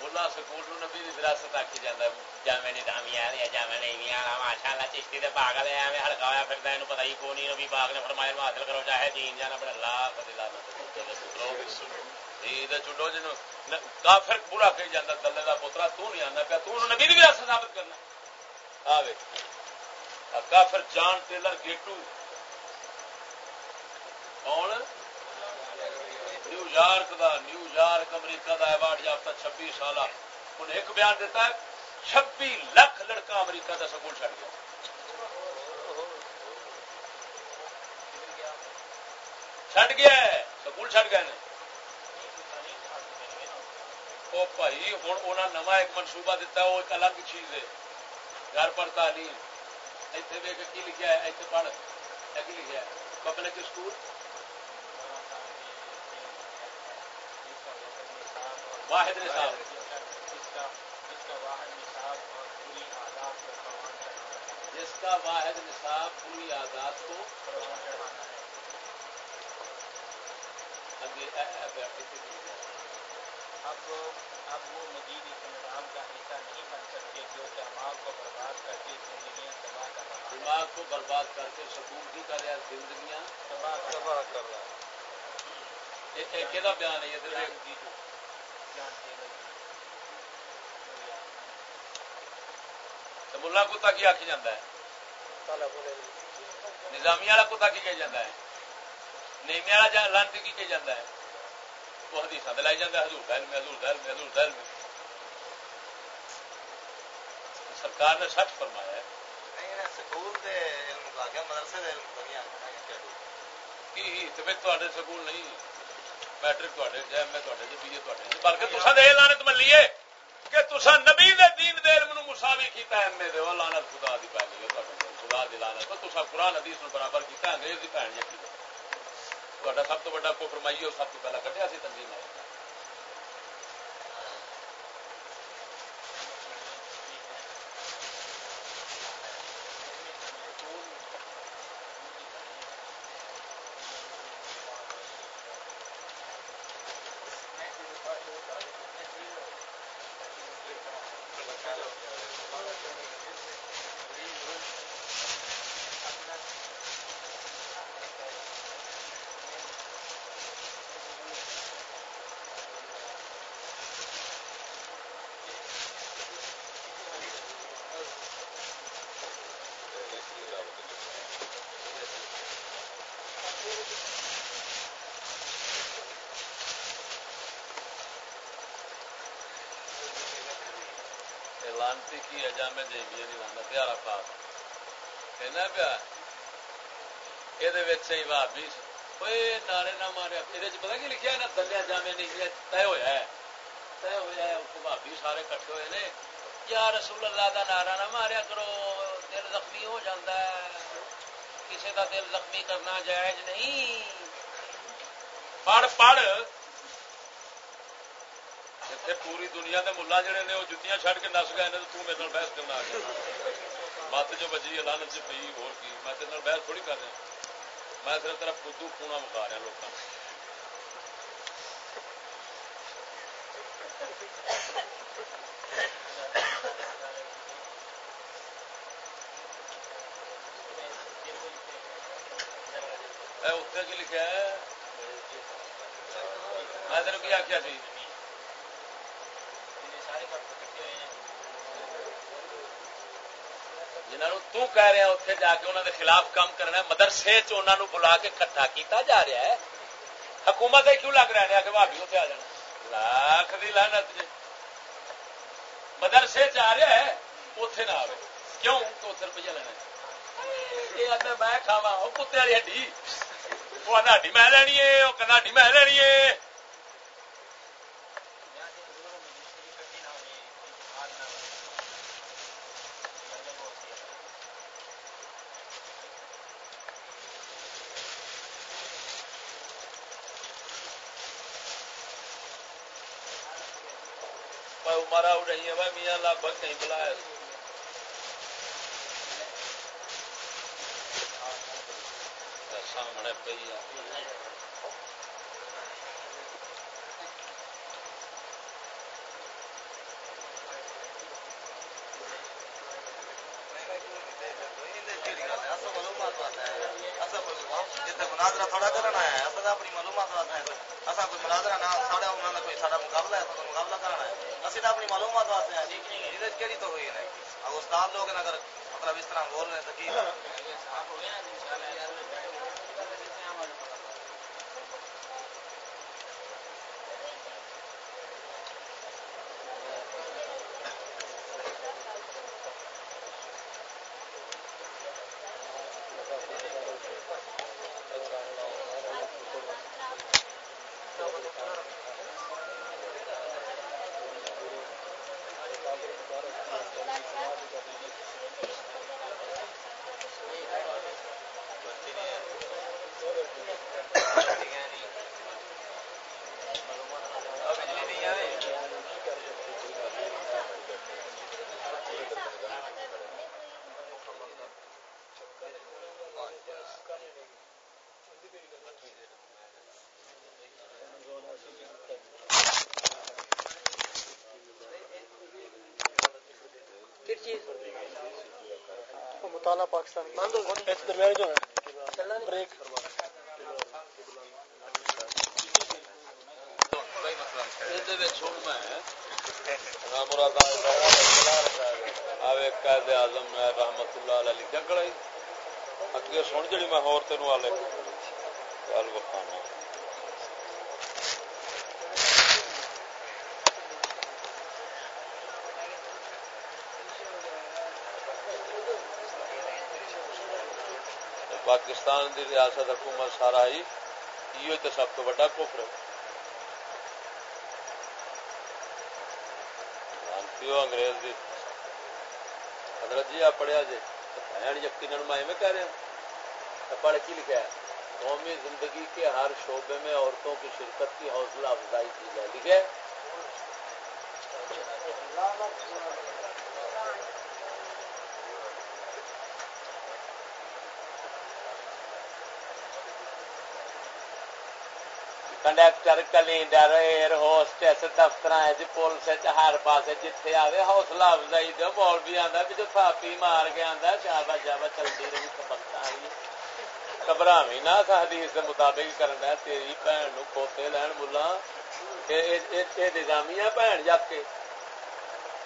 ملا سکول نبی کی وراثت آکی جانا جامع نظامی آ جامع نہیں ماشاء اللہ چشتی سے پاگل ہے میں ہڑکایا پھر اینو پتہ ہی کون نبی پاک نے فرمایا حاصل کرو چاہے دین جانا پڑے۔ اللہ بدلا چڈو جن کافر پورا کہی جانا دلے کا پوترا تو نہیں آنا پیا تو نبی کی وراثت ثابت کرنا۔ آ کافر جان ٹیلر گیٹو۔ کون؟ نیو یارک دا نیو یارک امریکہ دا ایوارڈ یافتہ چھبی سال انہیں ایک بیان دیتا ہے چھبی لاکھ لڑکا امریکہ دا سکول چڑھ گیا۔ چڑ گیا ہے، سکول چڑ گئے وہ بھائی ہوں انہیں نوا ایک منصوبہ دیتا ہے وہ ایک الگ چیز ہے۔ گھر پر تعلیم۔ اتنے ویک کی لکھا ہے؟ اتنے پڑھ۔ کی لکھا ہے؟ پبلک اسکول واحد نصاب جس کا واحد نصاب پوری آزاد کو اب اب وہ مزید اس نظام کا حصہ نہیں بن سکتے جو دماغ کو برباد کر کے زندگیاں تباہ کر رہا دماغ کو برباد کر کے سکون کی کر رہا زندگیاں تباہ تباہ کر رہا ایک بیان ہے؟ ملا کتا کی آخی جاتا ہے؟ نظامی والا کتا کی کہ جاتا ہے؟ نیمی والا لانتی کی کہ جاتا ہے؟ وہ حدیث لائی جاتا ہے حضور دہل میں حضور دہل میں حضور دہل میں۔ سرکار نے سچ فرمایا ہے۔ سکول نہیں۔ میٹرک بلکہ لانت ملیے کہ تسا نبی دے دین دے علم مساوی کیتا ایم اے دے لانت خدا دی گئی خدا دی تسا حدیث نو برابر کیتا انگریز دی بھن سب تو بڑا کو فرمائیے سب تو پہلا کٹیا سی تنظیم ہے لانتی کی اجام جیبی لانا پیارا پاس کہنا پیا یہ بھابی کوئی نعرے نہ ماریا یہ پتا کی لکھا نا دلیا جامے نہیں طے ہوا ہے۔ طے ہوا ہے بھابی سارے کٹھے ہوئے نے۔ یا رسول اللہ دا نعرہ نہ ماریا کرو، دل زخمی ہو جاتا ہے۔ کسی کا دل زخمی کرنا جائز نہیں۔ پڑھ پڑھ۔ پوری دنیا کے ملا جڑے نے وہ جتیاں چھڑ کے نس گئے تو میرے بحث کرنا آ گیا مت جو بجی لانت سے پی ہو میں تیرے بحث تھوڑی کر رہا میں صرف طرف خود پونا مکا رہا لوگوں اتنے کی لکھا ہے میں تیرے کی آخیا سی جنہوں تو کہہ رہا اتنے جا کے انہوں نے خلاف کام کرنا ہے، مدرسے چ بلا کے کٹھا کیتا جا رہا ہے۔ حکومت کیوں لگ رہا ہے کہ بھابی اتنے آ جانا۔ لاکھ دی لانت جی۔ مدرسے چ آ رہا ہے اتے نہ آئے کیوں؟ تو اتنے روپیہ لینا میں کھاوا وہ کتے والی ہڈی۔ وہ ہڈی میں لینی ہے وہ کہ ہڈی میں لینی ہے۔ والا پاکستان درمیان جو ہے بریک قائد اعظم رحمت اللہ علیہ لکھا کڑائی اگے سن جڑی میں ہور تینوں والے گل بخانا پاکستان دی ریاست حکومت سارا ہی یہ تو سب تو بڑا کفر ہے۔ انگریز دی؟ حضرت جی آپ پڑھیا جی؟ بہن یقین میں کہہ رہا پڑھ کی لکھا ہے۔ قومی زندگی کے ہر شعبے میں عورتوں کی شرکت کی حوصلہ افزائی کی جائے۔ لکھے کنڈکٹر کلینڈر ایئر ہوسٹس دفتر پولیس ہر پاس جتھے آئے حوصلہ افزائی دو بول بھی آتا بھی جو تھاپی مار کے آتا شابا شابا چلتی رہی سبقت آئی گھبرا بھی نہ حدیث کے مطابق کرنا تیری بھن نو کھوتے لین ملا نظامی ہے بھن جا کے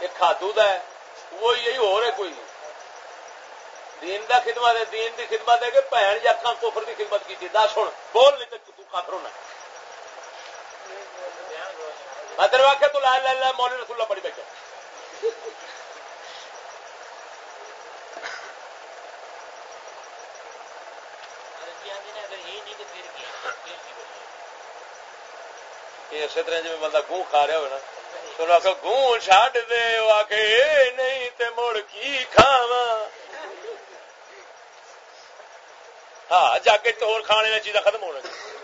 یہ کھادو دا ہے وہ یہی ہو رہے کوئی دین دا خدمت ہے دین دی خدمت ہے کہ بھن جکا کفر دی خدمت کی دس ہوں بول نہیں تو کافر ہونا ادر واقع تو لا لا لا مولوی رسول اللہ پڑھی بیٹھے۔ اسی طرح جی بندہ گوں کھا رہا ہو نا، تو آخ گوں چڈ دے آ کے نہیں تے مڑ کی کھاوا ہاں جا کے تو کھانے چیزاں ختم ہونا چاہیے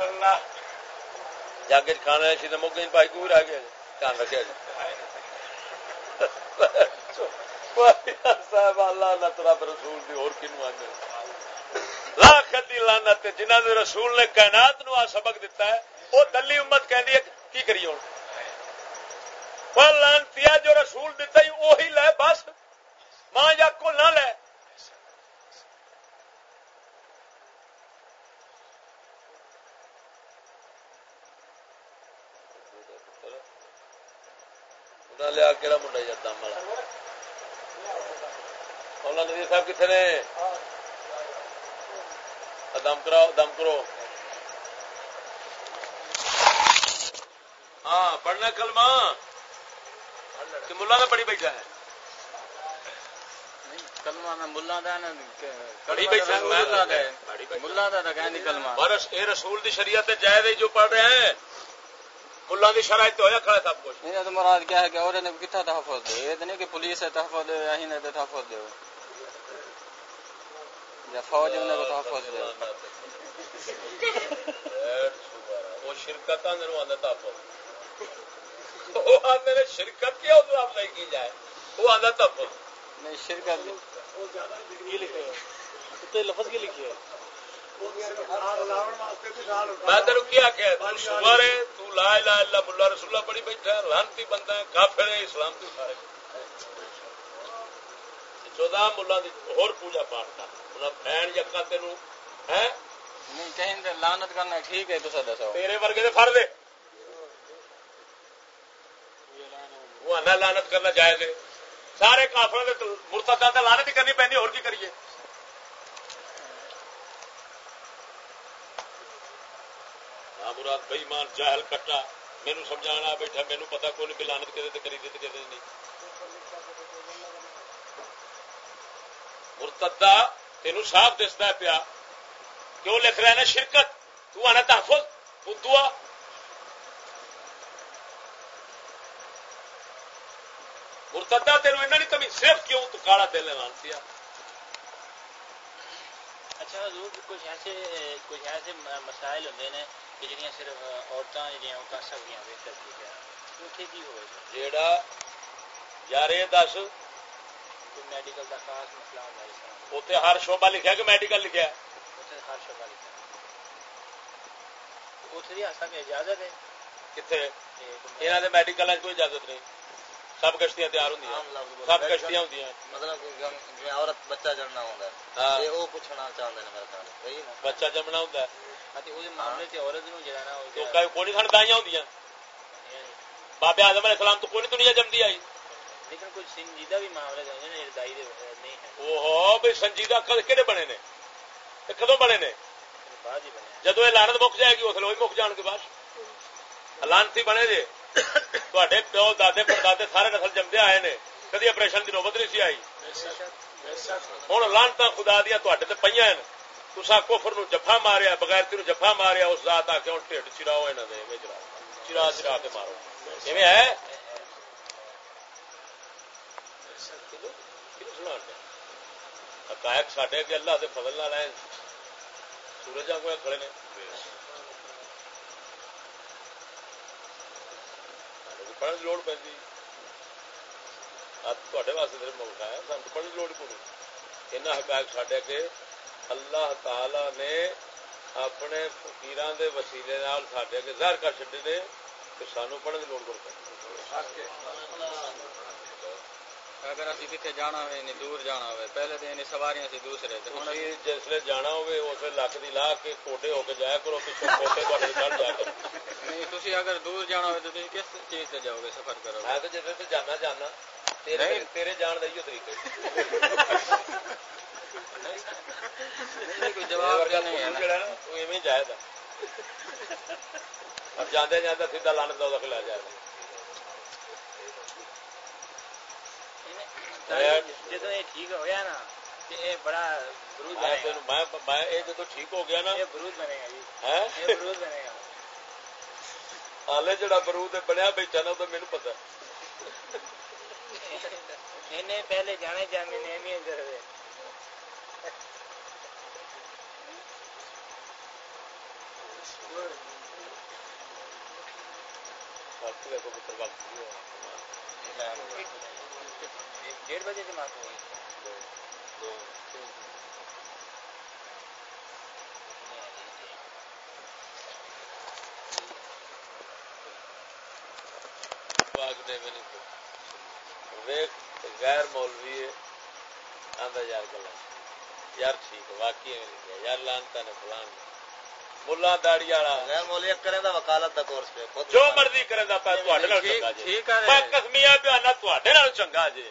اللہ جگ کھانا سی تو مک بھائی کو رہ گیا دھیان رکھا جی صاحب اللہ رسول دی اور کنو لاکھ دی لانت جنہ دے رسول نے کائنات نو آ سبق دیتا ہے وہ دلی امت کہندی ہے کی کریے ہوں لانتی جو رسول دیتا ہی وہی لے بس ماں یا کو نہ لے لیا کہڑا منڈا جا دم والا مولا ندی صاحب کتنے نے دم کراؤ دم کرو ہاں پڑھنا کلمہ کہ ملا میں پڑھی بیٹھا ہے کلمہ میں ملا دا کلمہ رسول دی شریعت جائے جو پڑھ رہے ہیں ملا دی شرائط تو ہویا کھڑا سب کچھ۔ نہیں تو مراد کیا ہے کہ اور نے کتھا تحفظ دے؟ یہ نہیں کہ پولیس ہے تحفظ دے یا ہی نے تحفظ دے۔ یا فوج نے کو تحفظ دے۔ وہ شرکت اندر آندا تحفظ۔ وہ آندے نے شرکت کیا تو آپ نہیں کی جائے۔ وہ آندا تحفظ۔ نہیں شرکت وہ زیادہ لکھے ہے لفظ کی لکھی ہے۔ میں تین کیا کہ سور ہے تو لا الہ الا ملا رسول اللہ پڑھی بیٹھا لانتی بندہ ہے کافر ہے اسلام تو سارے۔ چودہ ملا اور پوجا پاٹ کا بہن یقا تین کہیں لانت کرنا ٹھیک ہے تو دسو۔ تیرے ورگے فر دے۔ وہ لانت کرنا جائز ہے۔ سارے کافر مرتدہ لانت ہی کرنی اور کی کریے؟ مراد بئی مان جاہل کٹا مینو سمجھا بیٹھا مینو پتا کو نہیں، بلانت کدے کری دی کدے نہیں۔ مرتدہ تین صاف دستا ہے پیا، کیوں لکھ رہا ہے نا شرکت؟ تو آنا تحفظ بدوا مرتدہ تین ایسا نہیں کمی، صرف کیوں تو کالا دل لانتی ہے اچھا حضور کچھ ایسے کچھ ایسے مسائل ہوتے ہیں جڑیاں صرف عورتاں جڑیاں او کر سکدیاں بہتر کی ہے اوتھے کی ہوئے جیڑا یار اے دس۔ میڈیکل دا خاص مسئلہ ہے اوتھے ہر شعبہ لکھیا کہ میڈیکل لکھیا؟ ہے اوتھے ہر شعبہ دی اساں اجازت ہے۔ کتے انہاں دے میڈیکل کوئی اجازت نہیں۔ سب کشتیاں تیار ہوں سب کشتیاں بچہ جمنا ہاں۔ ہوں بابے آزم علیہ السلام تو کوئی دنیا جمدی آئی۔ لیکن سنجیدہ بھی معاملے سنجیدہ بنے نے؟ کدوں بنے نے؟ جدو یہ لانت مک جائے گی اس لوگ مک جان کے بعد لانتی بنے جی تے پیو دادے پردادے سارے نسل جمدے آئے نے کدی آپریشن کی نوبت نہیں سی آئی ہوں لانتا خدا دیا تے پہ تسا کوفر نو جفا ماریا بغیر تین جفا ماریا اس ذات آ کے ہوں ٹھڈ چراؤ یہاں دے چرا چرا کے مارو ایویں ہے حقائق ساڈے کے اللہ کے فضل نال ہیں سورج آگے کھڑے نے سانو بھی پڑھنے کی لوڑ پہ تے واسطے صرف ملک ہے سان پڑھنے کی لوڑ پوری یہاں حقائق ساڈے کے اللہ تعالی نے اپنے فکیران دے وسیلے نال ساڈے کے ظاہر کر چڈے نے کہ سانو پڑھنے کی لوڑ پڑ اگر اسی کتے جانا ہوئے نہیں دور جانا ہوئے پہلے تو انہیں سواریاں سی دوسرے تے ہن اسی جس لے جانا ہوئے اس لک دی لا کے کوٹے ہو کے جایا کرو پیچھے کوٹے تو چڑھ جایا کرو نہیں تسی اگر دور جانا ہوئے تو کس چیز تے جاؤ گے سفر کرو میں تے جس تے جانا جانا تیرے جان دا ایو طریقہ نہیں کوئی جواب نہیں ہے تو ایویں جائے دا اب جاندے جاندے سیدھا لانت دا کھلا جائے جدو بنیا بیٹھا نا تو مینوں پتہ پہلے جانے جانے وقت ڈیڑھ بجے جماعت ہوگی پاک میں نہیں غیر مولوی ہے یار گلا۔ یار ٹھیک ہے واقعی میں نہیں یار لانتا نے فلان۔ ملا داڑی والا۔ غیر مولوی کریں دا وکالت دا کورس پہ جو مرضی کرے دا پہ تواڈے نال چنگا جی ٹھیک ہے۔ میں قسمیہ بیانہ تواڈے نال چنگا جی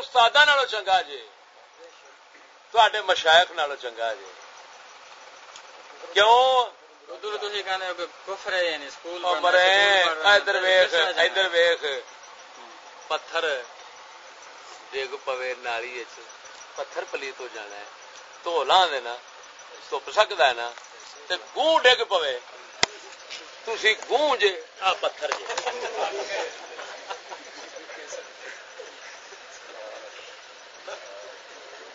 استاداں نالوں چنگا جی مشائخ نالوں چنگا جی کیوں؟ ادھر تھی یعنی ویخ؟ ادھر ویخ۔ پتھر۔ ڈگ پوے نالی پتھر پلیت ہو جانا ہے۔ دھولا دینا دھپ سکتا ہے نا۔ تے گوں ڈگ پوے۔ تسی گوں جے آ پتھر جے۔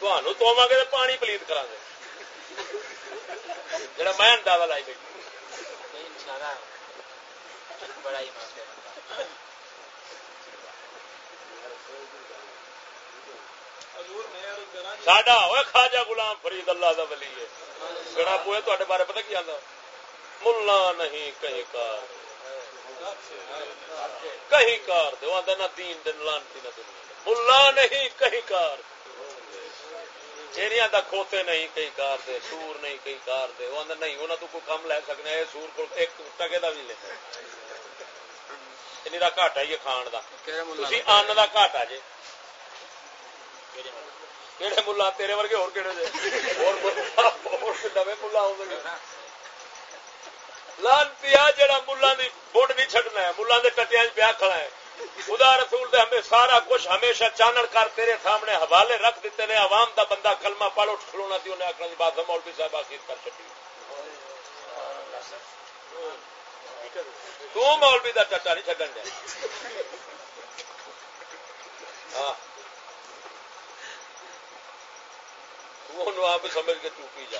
تھانو تو گے تو پانی پلیت کرا دے جڑا میں اندازہ لائی بیٹھی انشاءاللہ بڑا ہی معافی ساڈا ہوئے خواجہ غلام فرید اللہ دا ولی ہے گڑا پوئے تے بارے پتہ کی آتا ملا نہیں کہیں کار کہیں کار دے نہ دین دے نہ لانتی نہ دنیا ملا نہیں کہیں کار نہیں آتا کھوتے نہیں کہیں کار دے سور نہیں کہیں کار دے۔ وہ آتا نہیں انہوں تو کوئی کم لے سکنے ہیں سور کو ایک ٹکے دا بھی لے میرا گھاٹا ہی کھان دا۔ تسی ان دا گھاٹا جے۔ کہڑے ملا تیرے ورگے اور کہڑے جے اور ملا نویں ملا آؤں گے لانتی جڑا ملا دی بوٹ نہیں چھڈنا ہے ملا دے ٹٹیاں پیا کھڑا ہے۔ خدا رسول دے ہمیں سارا کچھ ہمیشہ چانن کر تیرے سامنے حوالے رکھ دیتے نے عوام دا بندہ کلمہ پڑھ اٹھ کھلونا سی، انہیں آخنا سی، بات مولوی صاحب آخر کر چکی۔ تو مولوی دا ٹٹا نہیں چڈن دیا۔ ہاں۔ وہ آپ سمجھ کے چوکی جا۔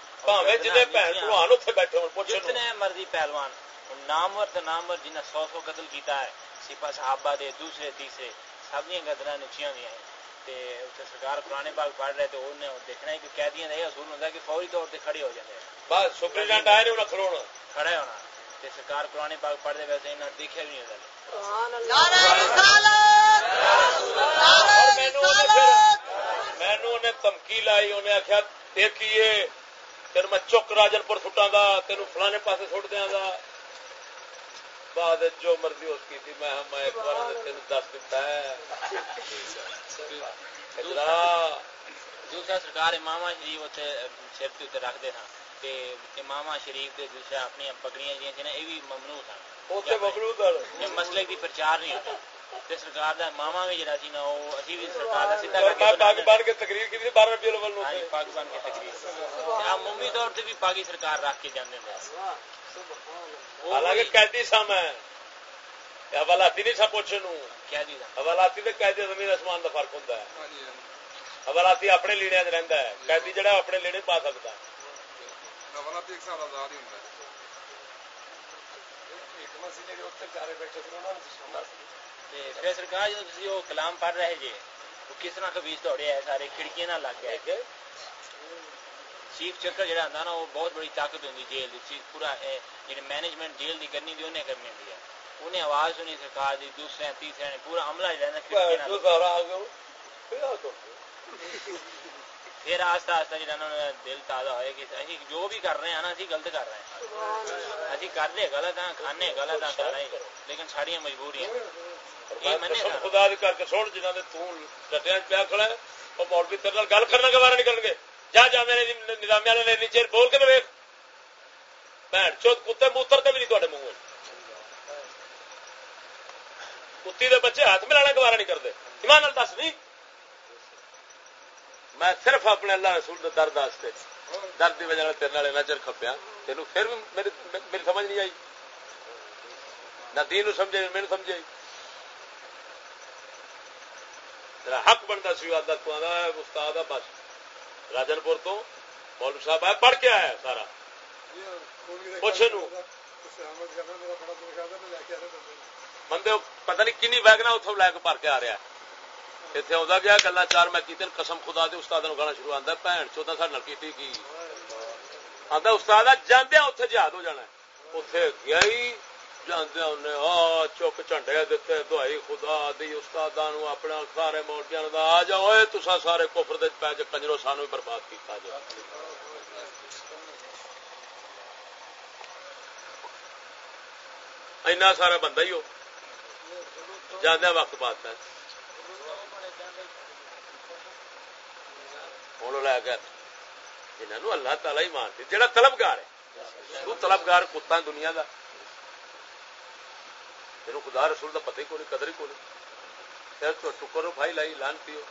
جتنے مرضی پہلوان نامور تو نامور جنہیں سو سو قتل کیتا ہے سپا صحابہ دے دوسرے تیسرے سب دیا گدر نچیاں دیا سرکار پرانے باغ پڑھ رہے تو انہیں دیکھنا ہے کہ قیدیاں کا یہ اصول ہوتا ہے کہ فوری طور پہ کھڑے ہو جاتے ہیں بس سپرینٹینڈنٹ آئے نہیں کھڑونا کھڑے ہونا تے سرکار پرانے باغ پڑھ رہے ویسے انہیں دیکھا بھی نہیں ہوتا مینو دھمکی لائی انہیں آخیا دیکھیے تین میں چک راجن پور سٹا گا تین فلانے پاسے سٹ دیا گا۔ بعد جو مرضی اس کی تھی میں میں ایک بار تین دس دتا ہے۔ دوسرا سرکار ماما شریف اتنے سر کے اتنے رکھتے کہ ماما شریف کے دوسرا اپنی پگڑیاں جی یہ بھی ممنوع سن مسئلے کی پرچار نہیں ہوتا۔ سرکار دا ماما بھی جڑا سی نا وہ اسی بھی سرکار دا سیدھا کر کے پاگ بن کے تقریر کی 12 ربیع الاول نو ہاں پاگ بن کے تقریر عمومی طور تے بھی پاگی سرکار رکھ کے جاندے ہیں حالانکہ قیدی سا میں حوالاتی نہیں سا پوچھے نو قیدی دا حوالاتی تے قیدی زمین آسمان دا فرق ہوندا ہے حوالاتی اپنے لیڑے وچ رہندا ہے قیدی جڑا اپنے لیڑے پا سکدا ہے حوالاتی ایک سال آزاد ہی ہوندا ہے ایک مسجد دے اوپر چارے بیٹھے پھر سرکار جب تھی وہ کلام پڑھ رہے جی وہ کس طرح خبیز دوڑے ہے سارے کھڑکیاں نہ لگ گئے چیف چکر جہاں آتا نا وہ بہت بڑی طاقت ہوتی جیل پورا جی مینجمنٹ جیل کی کرنی تھی انہیں کرنی ہے انہیں آواز سنی سرکار دی دوسرے تیسرے نے پورا عملہ جہاں پھر آہستہ آہستہ جہاں دل تازہ ہوئے کہ اسی جو بھی کر رہے ہیں نا اسی غلط کر رہے ہیں۔ اسی کر رہے غلط ہیں کھانے غلط ہیں سارا ہی۔ لیکن ساری مجبوری ہیں خدا کر کے سن جنہ نے ٹٹیا پیا کھڑا ہے وہ مولوی تیرے گل کرنا گوارا نکل گے جا جا میرے نظامی والے نے نیچے بول کے ویک بھن چوت کتے موتر بھی نہیں تے منہ کتی دے بچے ہاتھ ملانا گوارا نہیں کرتے۔ ایمان دس نہیں؟ میں صرف اپنے اللہ رسول دے درد واسطے درد کی وجہ تیرے نظر کھپیا تینوں پھر بھی میری میری سمجھ نہیں آئی۔ نہ دین سمجھے میرے سمجھ آئی حق بنتا سی تو استاد بس۔ راجن پور تو مولو صاحب آئے، پڑھ کے آیا سارا۔ پوچھے نو۔ بندے پتہ نہیں کنی ویگنا اتوں لے کے بھر کے آ رہا ہے اتنے آتا گیا گلا چار میں کی قسم خدا دے استاد گانا شروع آتا بھن چودہ سال نلکی کی آتا استاد جانے اتنے جہاد ہو جانا اتنے گیا ہی جانے چک چنڈے دیتے دوائی خدا دی استاد اپنا سارے مولٹیاں آ جاؤ تسا سارے کفر دے پی جے کنجرو سانو برباد کیتا جا اینا سارا بندہ ہی ہو جانے وقت بات ہے ہوں لے کر جنہوں اللہ تعالی ہی مانتے جہاں طلبگار ہے۔ تو طلبگار کتا دنیا کا تین خدا رسول کا پتہ ہی کو قدر ہی کو پھر تو ٹکر بھائی، لائی لانتی ہو۔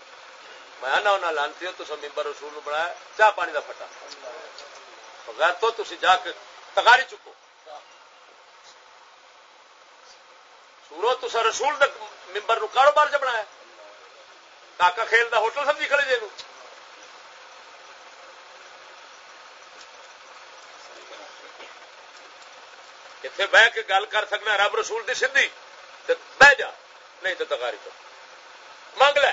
میں نہ ہونا لانتی ہو تو ممبر رسول بنایا، چاہ پانی کا پٹا۔ بغیر تو تھی جا کے تکاری چکو۔ سورو تو رسول ممبر نو کاروبار چ بنایا۔ کاکا کھیل دا ہوٹل سمجھی کھڑے جی اتنے بہ کے گل کر سکنا رب رسول دی سدھی بہ جا، نہیں تو تکاری تو۔ منگ لے۔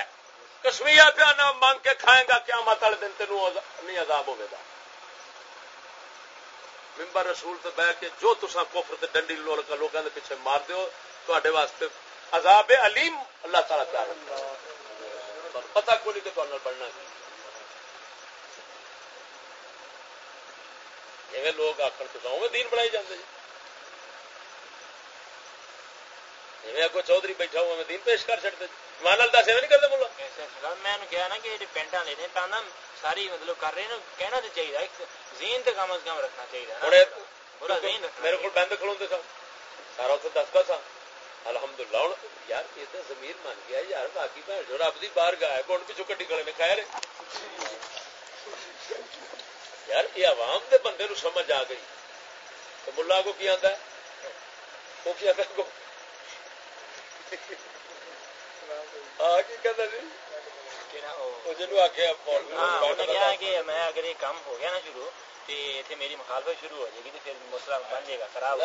کسمیا پیا نہ منگ کے کھائے گا کیا مت والے دن تین نہیں عذاب ہوگا ممبر رسول تو بہ کے جو تسا کفر ڈنڈی لوڑ کر لوگوں کے پیچھے مار دیو تے واسطے عذاب علیم اللہ تعالیٰ پیار پتا کو نہیں کہ تمہیں پڑھنا جی لوگ آخر تو دین بنائی جاتے جی۔ کوئی چودھری بیٹھا ہوا میں دین پیش کر چڑتے مان دس نہیں کرتے بولا میں نا کہ ساری مطلب کر رہے ہیں کہنا تو چاہیے زین تو کم از کم رکھنا چاہیے میرے کو بند کھلو سا سارا اتنے دستا سا الحمد للہ ہوں یار یہ تو زمیر من گیا یار باقی جو رب کی باہر گایا گنڈ پیچھو کٹی کھڑے نے خیر یار یہ عوام دے بندے نو سمجھ آ گئی۔ تو ملا کو کی آتا ہے؟ وہ کی آتا ہے؟ ہاں کی کہتا جی؟ ہاں کہ میں اگر یہ کام ہو گیا نا شروع میری مخالفت شروع ہو جائے گی تو پھر مسئلہ بن جائے گا خراب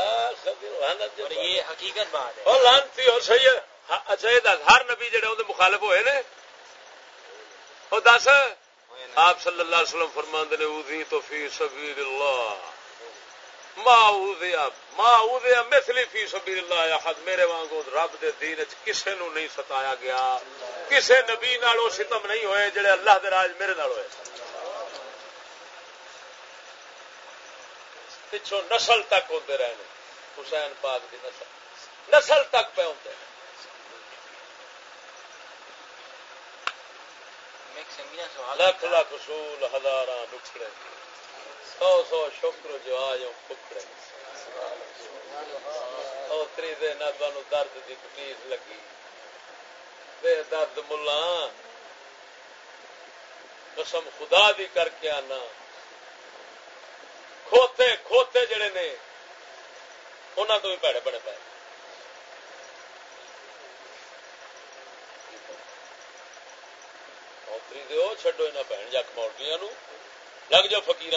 یہ حقیقت بات ہے۔ اچھا ہر نبی جڑے مخالف ہوئے نے وہ دس آپ صلی اللہ علیہ وسلم فرماند نے تو فی سبیل اللہ۔ مثلی فی سبیل اللہ احد میرے وانگو رب دے دین کسے نو نہیں ستایا گیا۔ کسے نبی نالو ستم نہیں ہوئے جڑے اللہ دے راج میرے نال ہوئے۔ پچھو نسل تک ہوتے رہے حسین پاک دی نسل۔ نسل تک پہ ہوتے ہیں لکھ لکھ سول ہزار ڈکڑے سو سو شکر جو آج پکڑے اوتری دے نہ تانو درد دی کٹیس لگی بے درد ملا قسم خدا دی کر کے آنا کھوتے کھوتے جڑے نے انہوں تو بھی پیڑے بنے پائے چڈو یہاں بہن جک مولویا نو لگ جاؤ فکیر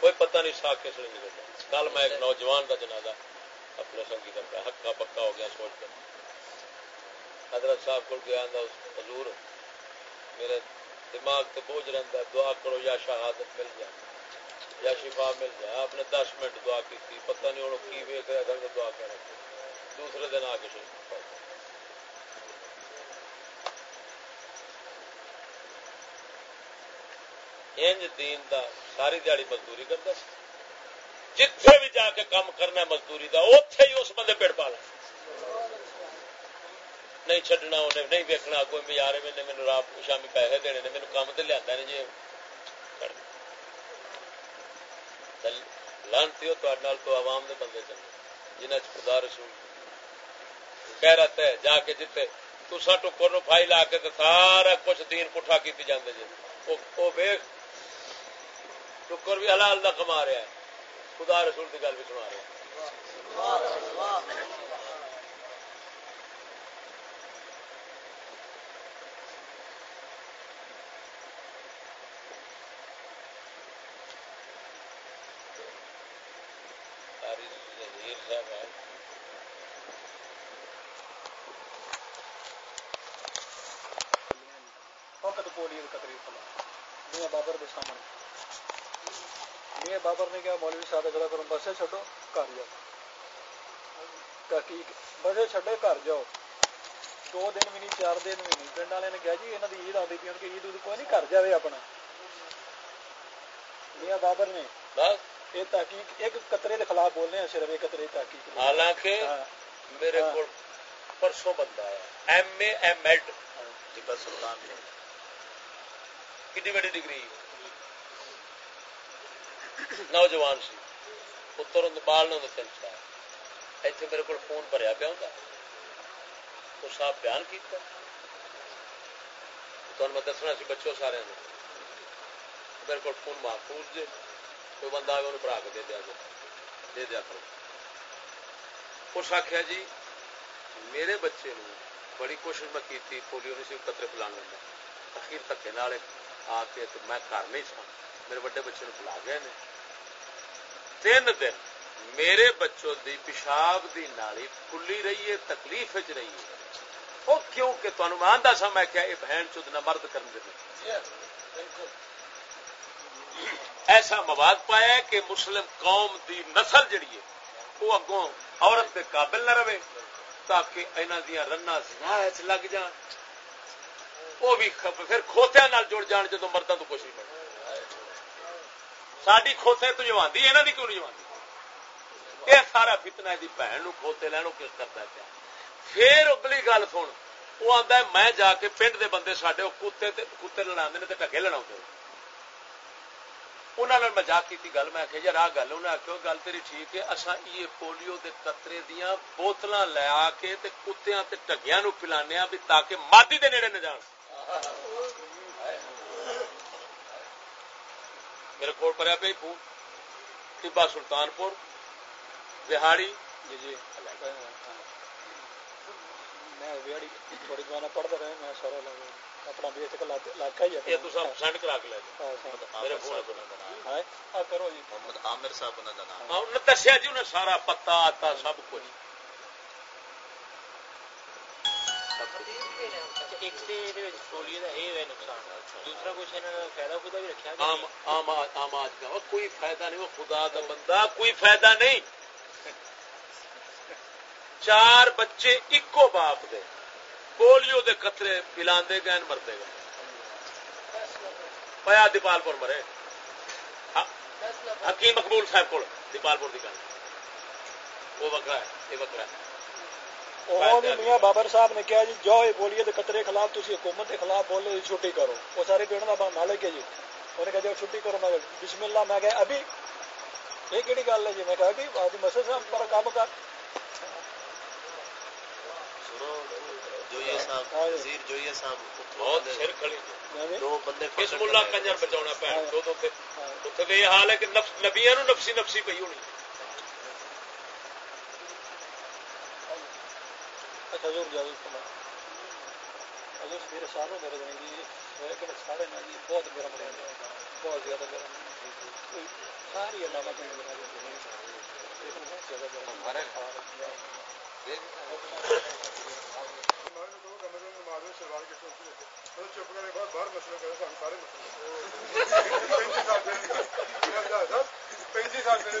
کوئی پتہ نہیں سا کس لیے نکلتا کل میں ایک نوجوان کا جنازہ اپنے سنگی کرتا ہکا پکا ہو گیا سوچ کر۔ حضرت صاحب کو گیا حضور، میرے دماغ سے بوجھ رہتا دعا کرو یا شہادت مل جائے، یا شفا مل جائے۔ آپ نے دس منٹ دعا کی تھی پتہ نہیں ہوں کی ویک رہا تھا دعا کر رہے۔ دوسرے دن آ کے شفا انج دین دا ساری دیہی مزدوری کرتا جتھے بھی جا کے کام کرنا مزدوری دا اتے ہی اس بندے پیڑ پا لیں نہیں چڈنا انہیں نہیں ویکنا کوئی مزارے میں میرے رات شامی پیسے دینے نے میرے کام تو لیا نے جی۔ لانتی ہو تو عوام دے بندے چلے۔ جنہیں خدا رسول غیرت ہے، جا کے جیتے تسا ٹکر نو پھائی لا کے سارا کچھ دین پٹھا کی جاندے جی وہ ویخ ٹکر بھی حلال دا کما رہا ہے۔ خدا رسول کی گل بھی سنا رہا ہے بابر نے کیا مولوی صاحب اگلا کروں بسے چڈو گھر جاؤ تحقیق بسے چڈے گھر جاؤ دو دن بھی نہیں چار دن بھی نہیں پنڈ والے نے کہا جی یہاں کی عید آتی پی عید عید کوئی نہیں گھر جائے اپنا میاں بابر نے یہ تحقیق ایک قطرے کے خلاف بولنے ہیں صرف ایک قطرے تحقیق حالانکہ۔ میرے۔ کو پرسوں بندہ ہے M A M Ed Sultan کتنی بڑی ڈگری نوجوان سی۔ پتر بال نے تین چار۔ اتنے میرے کو فون بھریا پیا ہوں تو صاحب بیان کیا میں دسنا سی بچوں سارے میرے کو فون محفوظ جی کوئی بندہ آئے انہوں بڑھا کے دے دیا دے دیا کرو۔ اس آخیا جی میرے بچے نو بڑی کوشش میں کی پولیو نہیں سی، قطرے پلانے میں اخیر تکے آ کے میں گھر نہیں سا میرے بڑے بچے نو پلا گئے نے۔ تین دن میرے بچوں دی پیشاب دی نالی کھلی رہی ہے، تکلیف رہی ہے۔ وہ کیوں کہ تمہیں مانتا سا؟ میں کیا یہ بہن چود نہ مرد کر دے۔ ایسا مواد پایا ہے کہ مسلم قوم دی نسل جڑی ہے وہ اگوں عورت کے قابل نہ رہے، تاکہ انہوں دیا رنا لگ جان۔ وہ بھی پھر کھوتیا جڑ جان جدو مردوں تو کچھ نہیں بڑھتا ساری کھوتے تو جواندی یہاں کی کیوں نہیں جواندی یہ سارا فتنا دی بہن نو کھوتے لینو کس کرتا پیا پھر اگلی گل سن وہ آتا ہے میں جا کے پنڈ دے بندے سڈے کتے کتے لڑا ٹکے لڑا انہوں نے مزاق کی گل میں آخیا یار آ گل انہیں آخو گل تیری ٹھیک ہے اصا یہ پولیو دے قطرے دیا بوتل لیا کے کتیا ٹگیا نو پلانے بھی تاکہ مادی دے نیڑے نہ جان میرے کو پڑا پہ ٹبا سلطانپور بہاڑی جی جی میں بہاڑی تھوڑی گانا پڑھتا میں سارا اپنا بھی علاقہ ہی ہے۔ تو سب سینڈ کرا کے لے میرے فون کرو جی۔ محمد عامر صاحب انہوں کا نام انہیں دسیا جی انہیں سارا پتا آتا سب کچھ۔ کوئی فائدہ نہیں وہ خدا کا بندہ کوئی فائدہ نہیں۔ چار بچے ایکو باپ دے پولیو دے قطرے پلا گئے مرتے گئے۔ پیا دیپال پور مرے حکیم مقبول صاحب کو دیپال پور کی گل۔ وہ وکرا ہے یہ وکرا ہے۔ میاں بابر صاحب نے کیا جی جو بولیے تو قطرے خلاف تھی حکومت کے خلاف بولو چھٹی کرو وہ سارے پیڑ کا مالک ہے جی انہوں نے کہا جب چھٹی کرو میں بسم اللہ میں کہا ابھی یہ کہڑی گل ہے جی میں کہا کہ آدمی مسجد صاحب پر کام کر حال ہے کہ نبیا نفسی نفسی پی ہونی حضور جاوید کمار حضور میرے سالوں میرے دن جی لیکن سارے نا جی بہت گرم رہے ہیں بہت زیادہ گرم۔ ساری علامت لیکن بہت زیادہ گرم ہمارے چپ کرے باہر مسئلہ کرے ہم سارے مسئلے پینتی سال پہلے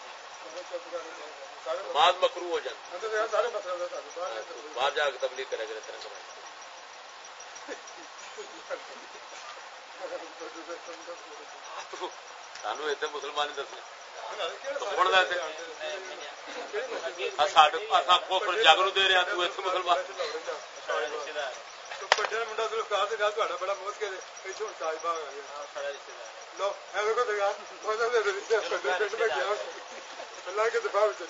بعد مکرو ہو جاتا باہر جا کے تبلیغ کرے گا سانو اتنے مسلمان دسنے۔ جاگرو دے رہا تو موت کے تاج باغ لو اللہ کے دفاع جا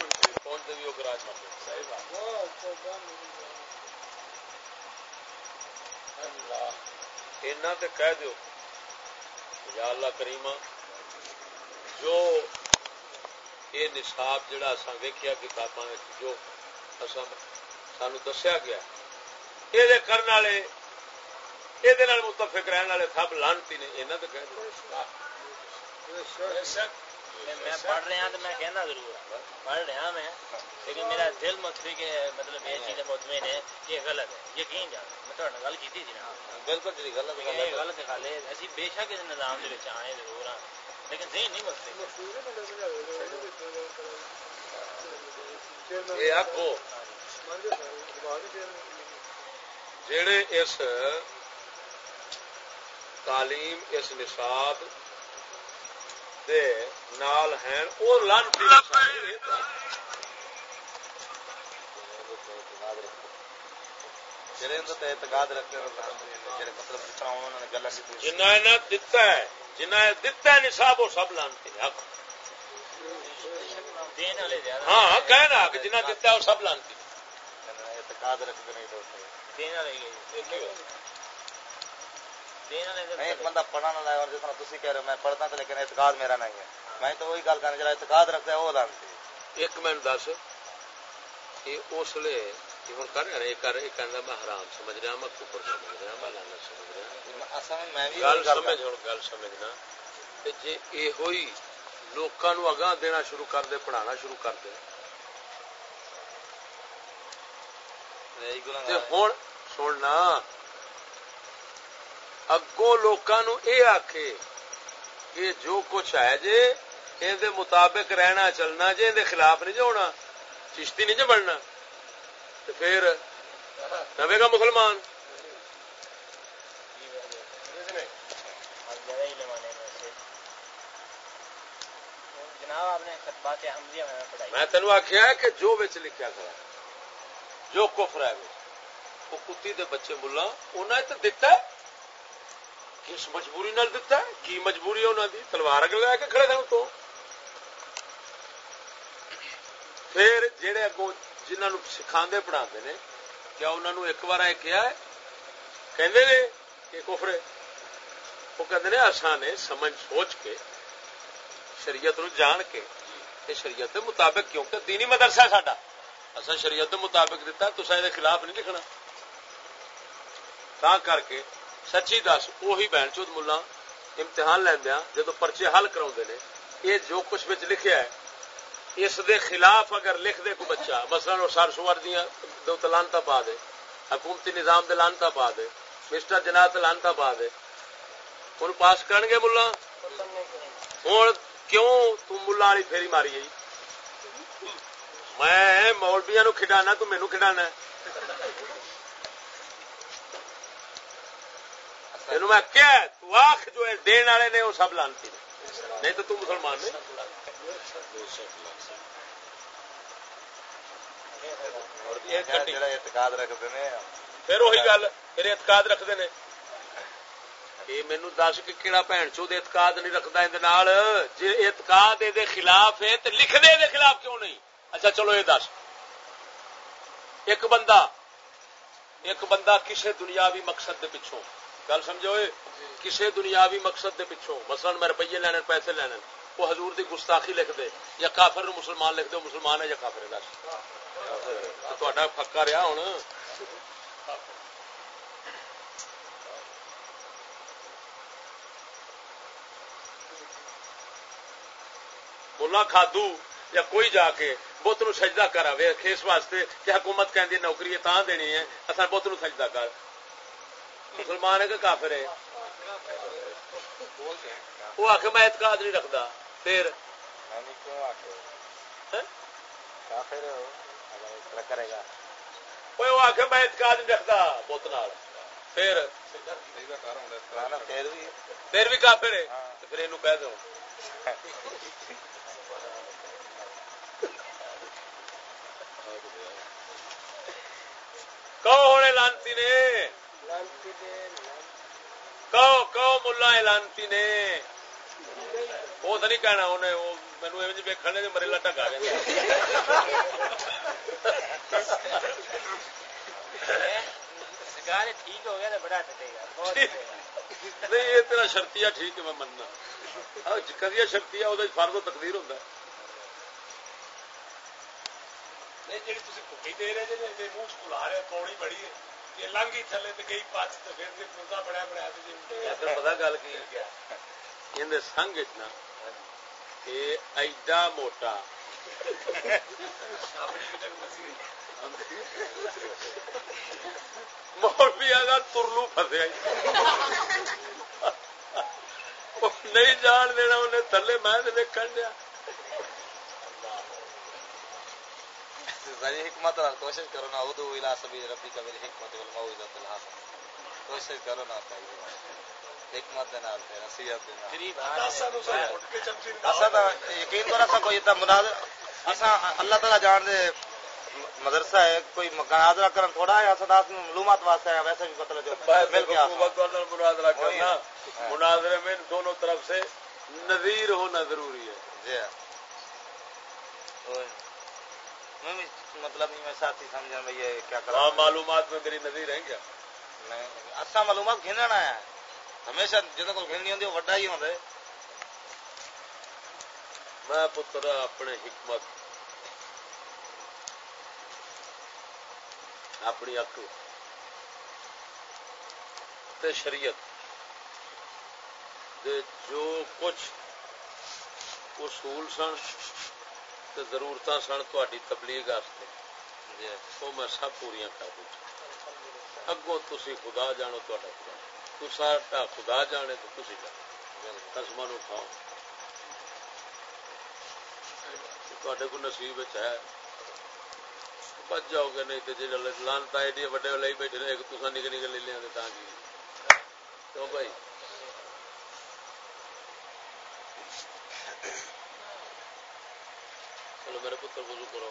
گے سیدا پڑھیا میرے دس پڑھ گیا کہہ دو یا اللہ کریما جو یہ نصاب جڑا اصا ویکیا کتاباں جو سانو دسیا گیا یہ کرنے والے یہ متفق رہنے والے سب لانتی نے یہاں تو کہہ میں پڑھ رہا تو میں کہنا ضرور پڑھ رہا میں لیکن میرا دل مطلب کہ مطلب یہ چیز مطمئن ہے یہ غلط ہے یقین جان. میں تھوڑا گل کی تھی نا. بالکل جی غلط ہے۔ غلط گل ہے اسی بے شک اس نظام کے آئے ضرور ہاں لیکن ذہن نہیں مسئلے یہ آخو جڑے اس تعلیم اس نصاب دے نال ہیں او لانتی جنہیں دتا ہے جنہیں دتا ہے نصاب وہ سب لانتی حق۔ ہاں کہنا کہ جنہیں دتا ہے وہ سب لانتی اعتقاد رکھتے نہیں ایک بندہ پڑھا نہ اور جس طرح کہہ رہے میں پڑھتا تو لیکن اعتقاد میرا نہیں ہے۔ میں تو وہی گل کرنا جڑا اعتقاد رکھتا ہے وہ لانتی ایک میں دس۔ یہ اس لیے ہوں کر رہا یہ کر یہ کہنا میں حرام سمجھ رہا میں کفر سمجھ رہا میں لانا سمجھ رہا گل سمجھ ہوں۔ گل سمجھنا۔ یہ ہوئی لوکاں نو اگاں دینا شروع کر دے پڑھانا شروع کر دے۔ ہوں۔ سننا اگوں لوکاں نو اے آکھے کہ جو کچھ ہے جے یہ مطابق رہنا چلنا جی یہ خلاف نہیں جو ہونا چشتی نہیں بننا تو پھر رہے گا مسلمان۔ میں تینوں آخیا کہ جو بچ لکھا کھڑا جو کفر ہے وہ کتی دے بچے ملا انہیں تو دتا ہے۔ کس مجبوری نال دتا ہے؟ کی مجبوری ہے انہوں دی؟ تلوار اگ لگا کے کھڑے تھے تو۔ پھر جہے اگوں جنہوں سکھا پڑھا نے کیا انہوں نے ایک بار کیا ہے کہ کفر وہ کہتے ہیں اصا نے سمجھ سوچ کے شریعت نو جان کے شریعت کے مطابق کیونکہ دینی مدرسہ ہے ساڈا اصا شریعت کے مطابق دتا تو یہ خلاف نہیں لکھنا تا کر کے سچی دس وہی بہن چوت ملا امتحان لیندیا جدو پرچے حل کرا نے یہ جو کچھ لکھیا ہے اس دے خلاف اگر لکھ دے کوئی بچہ، مثلا سر سور دیا دو لانتا پا دے، حکومتی نظام دے لانتا پا دے، مسٹر جنات لانتا پا دے ان پاس کرن گے ملا؟ ہوں کیوں تم ملا والی پھیری ماری گئی میں مولبیا نو کھڈانا، تو مینو کھڈانا میں کیا تو آخ جو دین والے نے وہ سب لانتی نہیں تو تم مسلمان نہیں اعتقاد رکھتے ہیں۔ پھر وہی گل پھر اعتقاد رکھتے ہیں۔ یہ مینو دس کہ کہڑا بھن چو اعتقاد نہیں رکھتا جی اعتقاد یہ خلاف ہے تو لکھ دے خلاف کیوں نہیں؟ اچھا چلو یہ دس۔ ایک بندہ ایک بندہ کسے دنیاوی مقصد دے پچھوں۔ گل سمجھو کسے دنیاوی مقصد دے پچھوں۔ مثلا میں روپیے لینے پیسے لینے۔ وہ حضور دی گستاخی لکھ دے یا کافر نو مسلمان لکھ دے مسلمان ہے یا کافر ہے؟ دس۔ تا پکا رہا ہوں بولا کھادو یا کوئی جا کے بت نو سجدہ کرا اس واسطے کہ حکومت کہ نوکری تا دینی ہے اصل بت نو سجدہ کر۔ مسلمان ہے کہ کافر ہے؟ وہ آخ میں اعتقاد نہیں رکھتا پھر؟ وہ آخ میں اعتقاد نہیں رکھتا بت نال۔ پھر؟ پھر بھی۔ کافر ہے؟ پھر یہ کہہ دو۔ کہو ہونے لانتی نے۔ کہو کہو ملا لانتی نے۔ وہ تو نہیں کہنا انہیں وہ مینو ایویں ویکن نے مریلا ٹکا گیا ٹھیک ہو گیا بڑا نہیں یہ تیرا شرطیا ٹھیک ہے میں مننا کدیا شرطیا وہ فرض و تقدیر ہوتا ہے جی پتا گل کی سنگ نا ایڈا موٹا مولوی آگا ترلو فسیا نہیں جان دینا انہیں تھلے میں ویکن دیا حکمت کوشش کرو نا ادو الا سبھی ربی کا میری حکمت والموعظۃ الحسن کوشش کرو نا حکمت یقین تو کوئی تا مناظر اسا اللہ تعالی جان دے مدرسہ ہے کوئی مناظرہ کرن تھوڑا ہے اسا دا معلومات واسطے ہے ویسے بھی مطلب جو مل گیا مناظرہ کرنا مناظرے میں دونوں طرف سے نذیر ہونا ضروری ہے جی مطلب نہیں میں ساتھی سمجھا بھائی کیا کرا معلومات میں میری نظیر ہے کیا اچھا معلومات گھننا ہے ہمیشہ جہاں کو گھنی ہوتی وہ وڈا ہی ہوتا ہے۔ میں پتر اپنے حکمت، اپنی عقل تے شریعت دے جو کچھ اصول سن تے ضرورت سن تاری تبلیغ وہ میں سب پوریا کر دوں۔ اگوں تھی خدا جانو تا خدا۔ خدا جانے تو تھی جانو قسم کھاؤ۔ کو نصیب ہے۔ بچ جاؤ گے نہیں تو جی لانتا ایڈی وڈے لے بیٹھے ایک تصا نکل نکل لے لیا تا بھائی؟ چلو میرے پتر، وضو کرو۔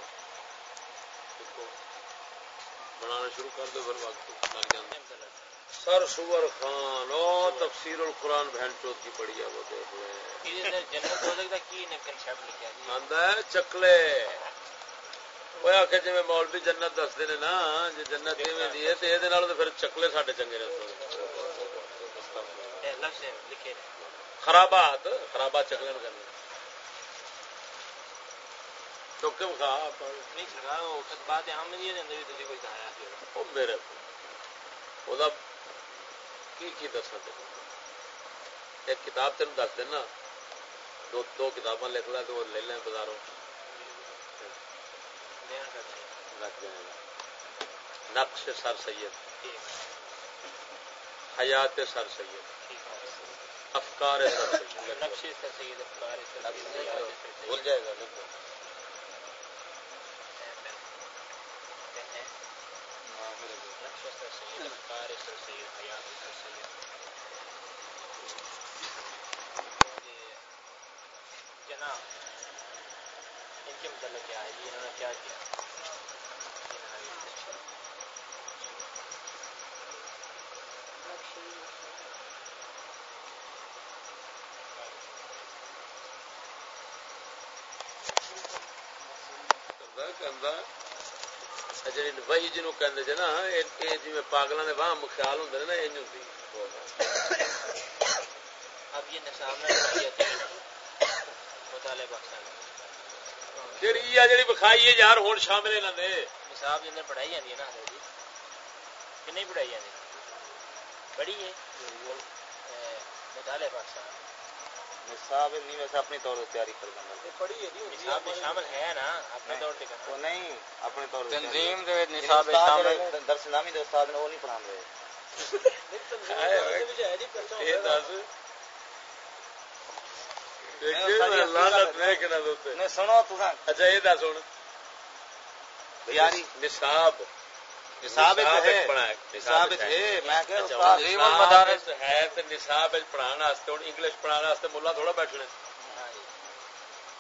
بنانا شروع کر دو پھر وقت۔ لگ جانا سر سور خان او تفسیر القرآن بہن چوت کی پڑی ہے وہ دیکھ لیں۔ چکلے۔ وہ آ کے جی مولوی جنت دستے نے نا جی جنت دی ہے تو یہ پھر چکلے سڈے چنگے خرابات خرابات چکلے کرنے چوکے میرے کی دسا ایک کتاب تین دس دینا۔ دو دو کتاباں لکھ لیں تو لے لیں بازاروں۔ نقش سر سید۔ حیات سر سید۔ افکار سر سید۔ نقش سر سید افکار سر سید۔ بھول جائے گا۔ ان کے متعلق کیا ہے انہوں نے کیا کیا جی وہی جنوب کہ نا جی پاگلوں کے واہ خیال ہوں نا یہ اب یہ نصاب مطالعہ پاکستان جی بخائی ہے یار ہوں شامل انہوں نے نصاب جن پڑھائی جاتی ہے نا جی کہ نہیں پڑھائی جاتی پڑھی ہے مطالعہ پاکستان نصاب نہیں ویسے اپنی طور پر تیاری کر دیں پڑھی ہے نصاب میں شامل ہے نا اپنے طور پہ وہ نہیں اپنے طور پر۔ تنظیم دے نصاب شامل۔ درس نامی دے استاد نے وہ نہیں پڑھا رہے یہ دس۔ سنو اچھا یہ دس ہوں نصاب۔ نصاب نصاب ہے نصاب پڑھانا ہوں انگلش پڑھانا ملا تھوڑا بیٹھنا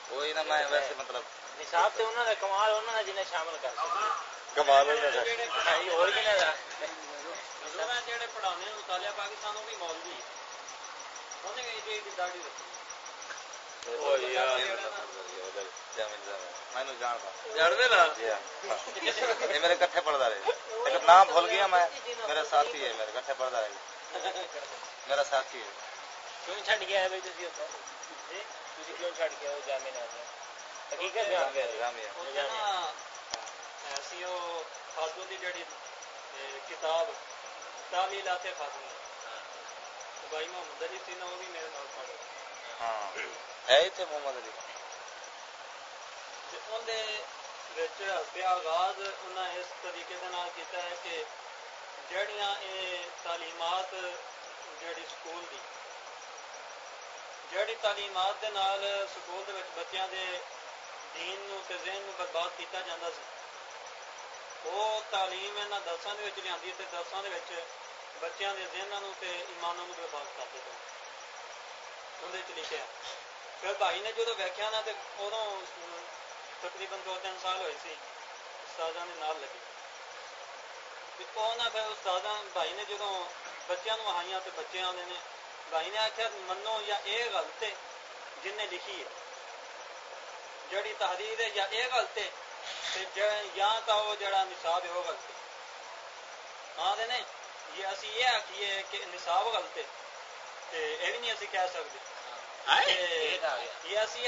وہی نا میں ویسے مطلب نصاب تو انہوں نے کمال انہوں نے جنہیں شامل کر کمال اور جڑے پڑھانے مطالعہ پاکستان وہ بھی مولوی انہیں داڑھی رکھی میرے کٹھے پڑھتا رہے لیکن نام بھول گیا میں میرا ساتھی ہے میرے کٹھے پڑھتا رہے میرا ساتھی ہے۔ کیوں چھڈ گیا ہے بھائی تھی کیوں چھڈ گیا وہ جامع حقیقت ایسی خاتون کی جڑی کتاب تعمیلات خاتون بھائی محمد علی سی نا وہ بھی میرے نال پڑھ ہاں۔ ہے محمد علی۔ آغاز انہیں اس طریقے کیتا ہے کہ جڑیاں اے تعلیمات جڑی سکول دی جڑی تعلیمات دے نال سکول دے وچ بچیاں دے دین نو تے ذہن نو برباد کیتا جاندا سی وہ تعلیم انہاں درساں دے وچ لیاندی تے درساں دے وچ بچیاں دے ذہناں نو تے ایماناں نو برباد کر دتا اون دے وچ لکھیا پھر بھائی نے جدو ویکیا نا ادو تقریباً دو تین سال ہوئے سی نے نال لگی غلط ہے جن نے لکھی ہے جڑی تحریر ہے یا یہ غلط ہے یا تو وہ جڑا نصاب ہے وہ غلط ہے آدھے نے یہ اسی یہ آخیے کہ نصاب غلط ہے یہ بھی نہیں اسی کہہ سکتے یہ اسی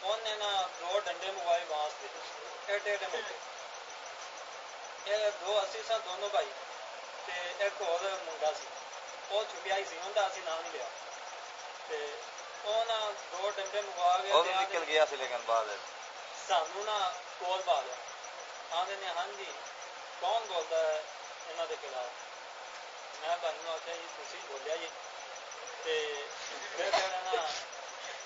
سی انہیں نا دو ڈنڈے منگوائے واسطے ایڈے ایڈے موٹے یہ دو اسی سن دونوں بھائی ایک اور منڈا سی وہ چھپیا ہی سی انہیں اسی نام لیا دو ڈنڈے منگوا گیا نکل گیا لیکن بعد سانو نا کول پا لیا آدھے نے ہاں جی کون بولتا ہے یہاں کے خلاف میں بھائی آخیا جی تھی بولیا جی پھر نا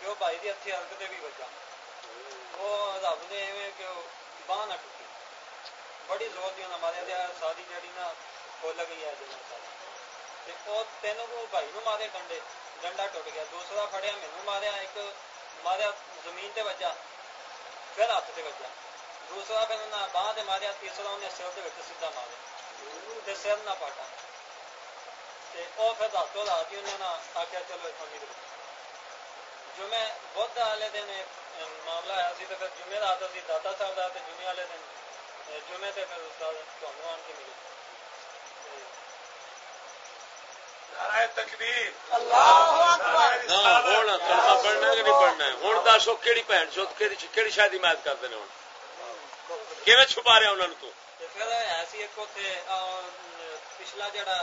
کہ وہ بھائی کی ہاتھی ہلک بھی بچا وہ رب نے ایویں کہ باہ نہ ٹوٹی بڑی زور کی مارے ساری جڑی نا کھل گئی ہے وہ تینوں کو بھائی نو مارے ڈنڈے ڈنڈا ٹوٹ گیا دوسرا فڑیا مینو ماریا ایک ماریا زمین تے بجا پھر ہاتھ سے بجا دوسرا پھر انہیں باہ سے ماریا تیسرا انہیں سر کے سیدھا ماریا سر نہ پاٹا وہ پھر راتوں رات ہی انہیں آخیا چلو اتوں نکل جمعے بدھ والے دن معاملہ آیا سی تو پھر جمعے رات سی داتا صاحب کا جمعے والے دن جمعے سے پھر استاد تمہیں آن کے ملے۔ دسو کہڑی بھن چو کہڑی شادی مدد کرتے ہیں ہوں چھپا رہا انہوں تو؟ پچھلا جڑا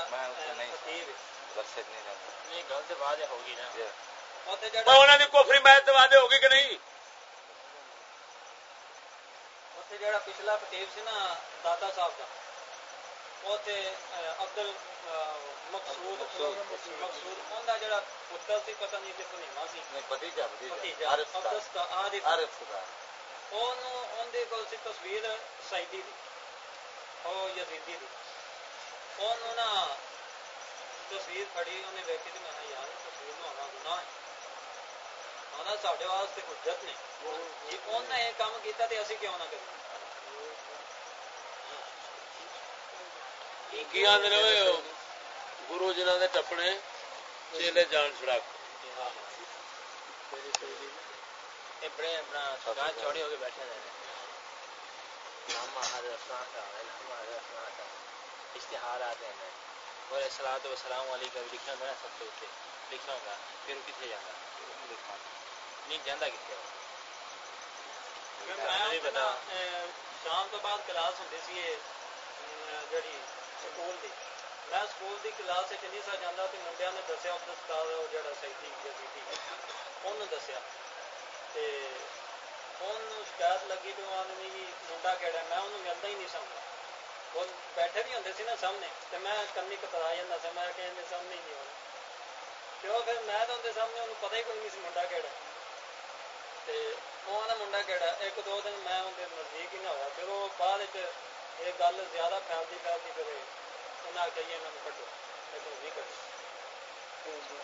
کوفری محت وعدے ہوگی کہ نہیں جڑا پچھلا فتیب سی نا دادا صاحب کا ابدل مقصود مقصود ان کا جڑا پتر سی پتہ نہیں کہ پنیما سی بھتیجا بھتیجا عارف عارف تصویر سائدی دی او یزیدی دی اونوں نا تصویر پڑھی انہیں ویکھی تے میں یار تصویر نو آنا گناہ ہے آنا ساڈے واسطے حجت نے جی اون نے یہ کام کیتا تے اسی کیوں نہ کریے کی آدھے گرو جنہ دے ٹپنے چیلے جان چھڑک بڑے اپنا چوڑی ہو کے بیٹھے رہے اشتہار آتے ہیں اور سلاد و سلام علی کا بھی لکھا ہوں سب سے اتنے لکھا ہوں پھر کتنے جانا تبلیغ جانا کتنے شام تو بعد کلاس ہوتی سی جڑی سکول دی۔ میں سکول دی کلاس چنی سا جانا تو منڈیا نے دسیا اس استاد جڑا سیدی جزیدی انہوں دسیا۔ تے انہوں شکایت لگی تو آن جی منڈا کہڑا میں انہوں ملتا ہی نہیں سمجھا وہ بیٹھے بھی ہوتے سی نا سامنے تو میں کمی کترا جانا سا میں کہ سامنے ہی نہیں ہونا۔ کیوں؟ پھر میں تو اندر سامنے انہوں پتہ ہی کوئی نہیں سی منڈا کہڑا تے وہ منڈا کہڑا ایک دو دن میں اندر نزدیک ہی نہ ہوا پھر وہ بعد یہ گل زیادہ پھیلتی پھیلتی کرے انہیں آخیا یہ انہوں کٹو نہیں کٹو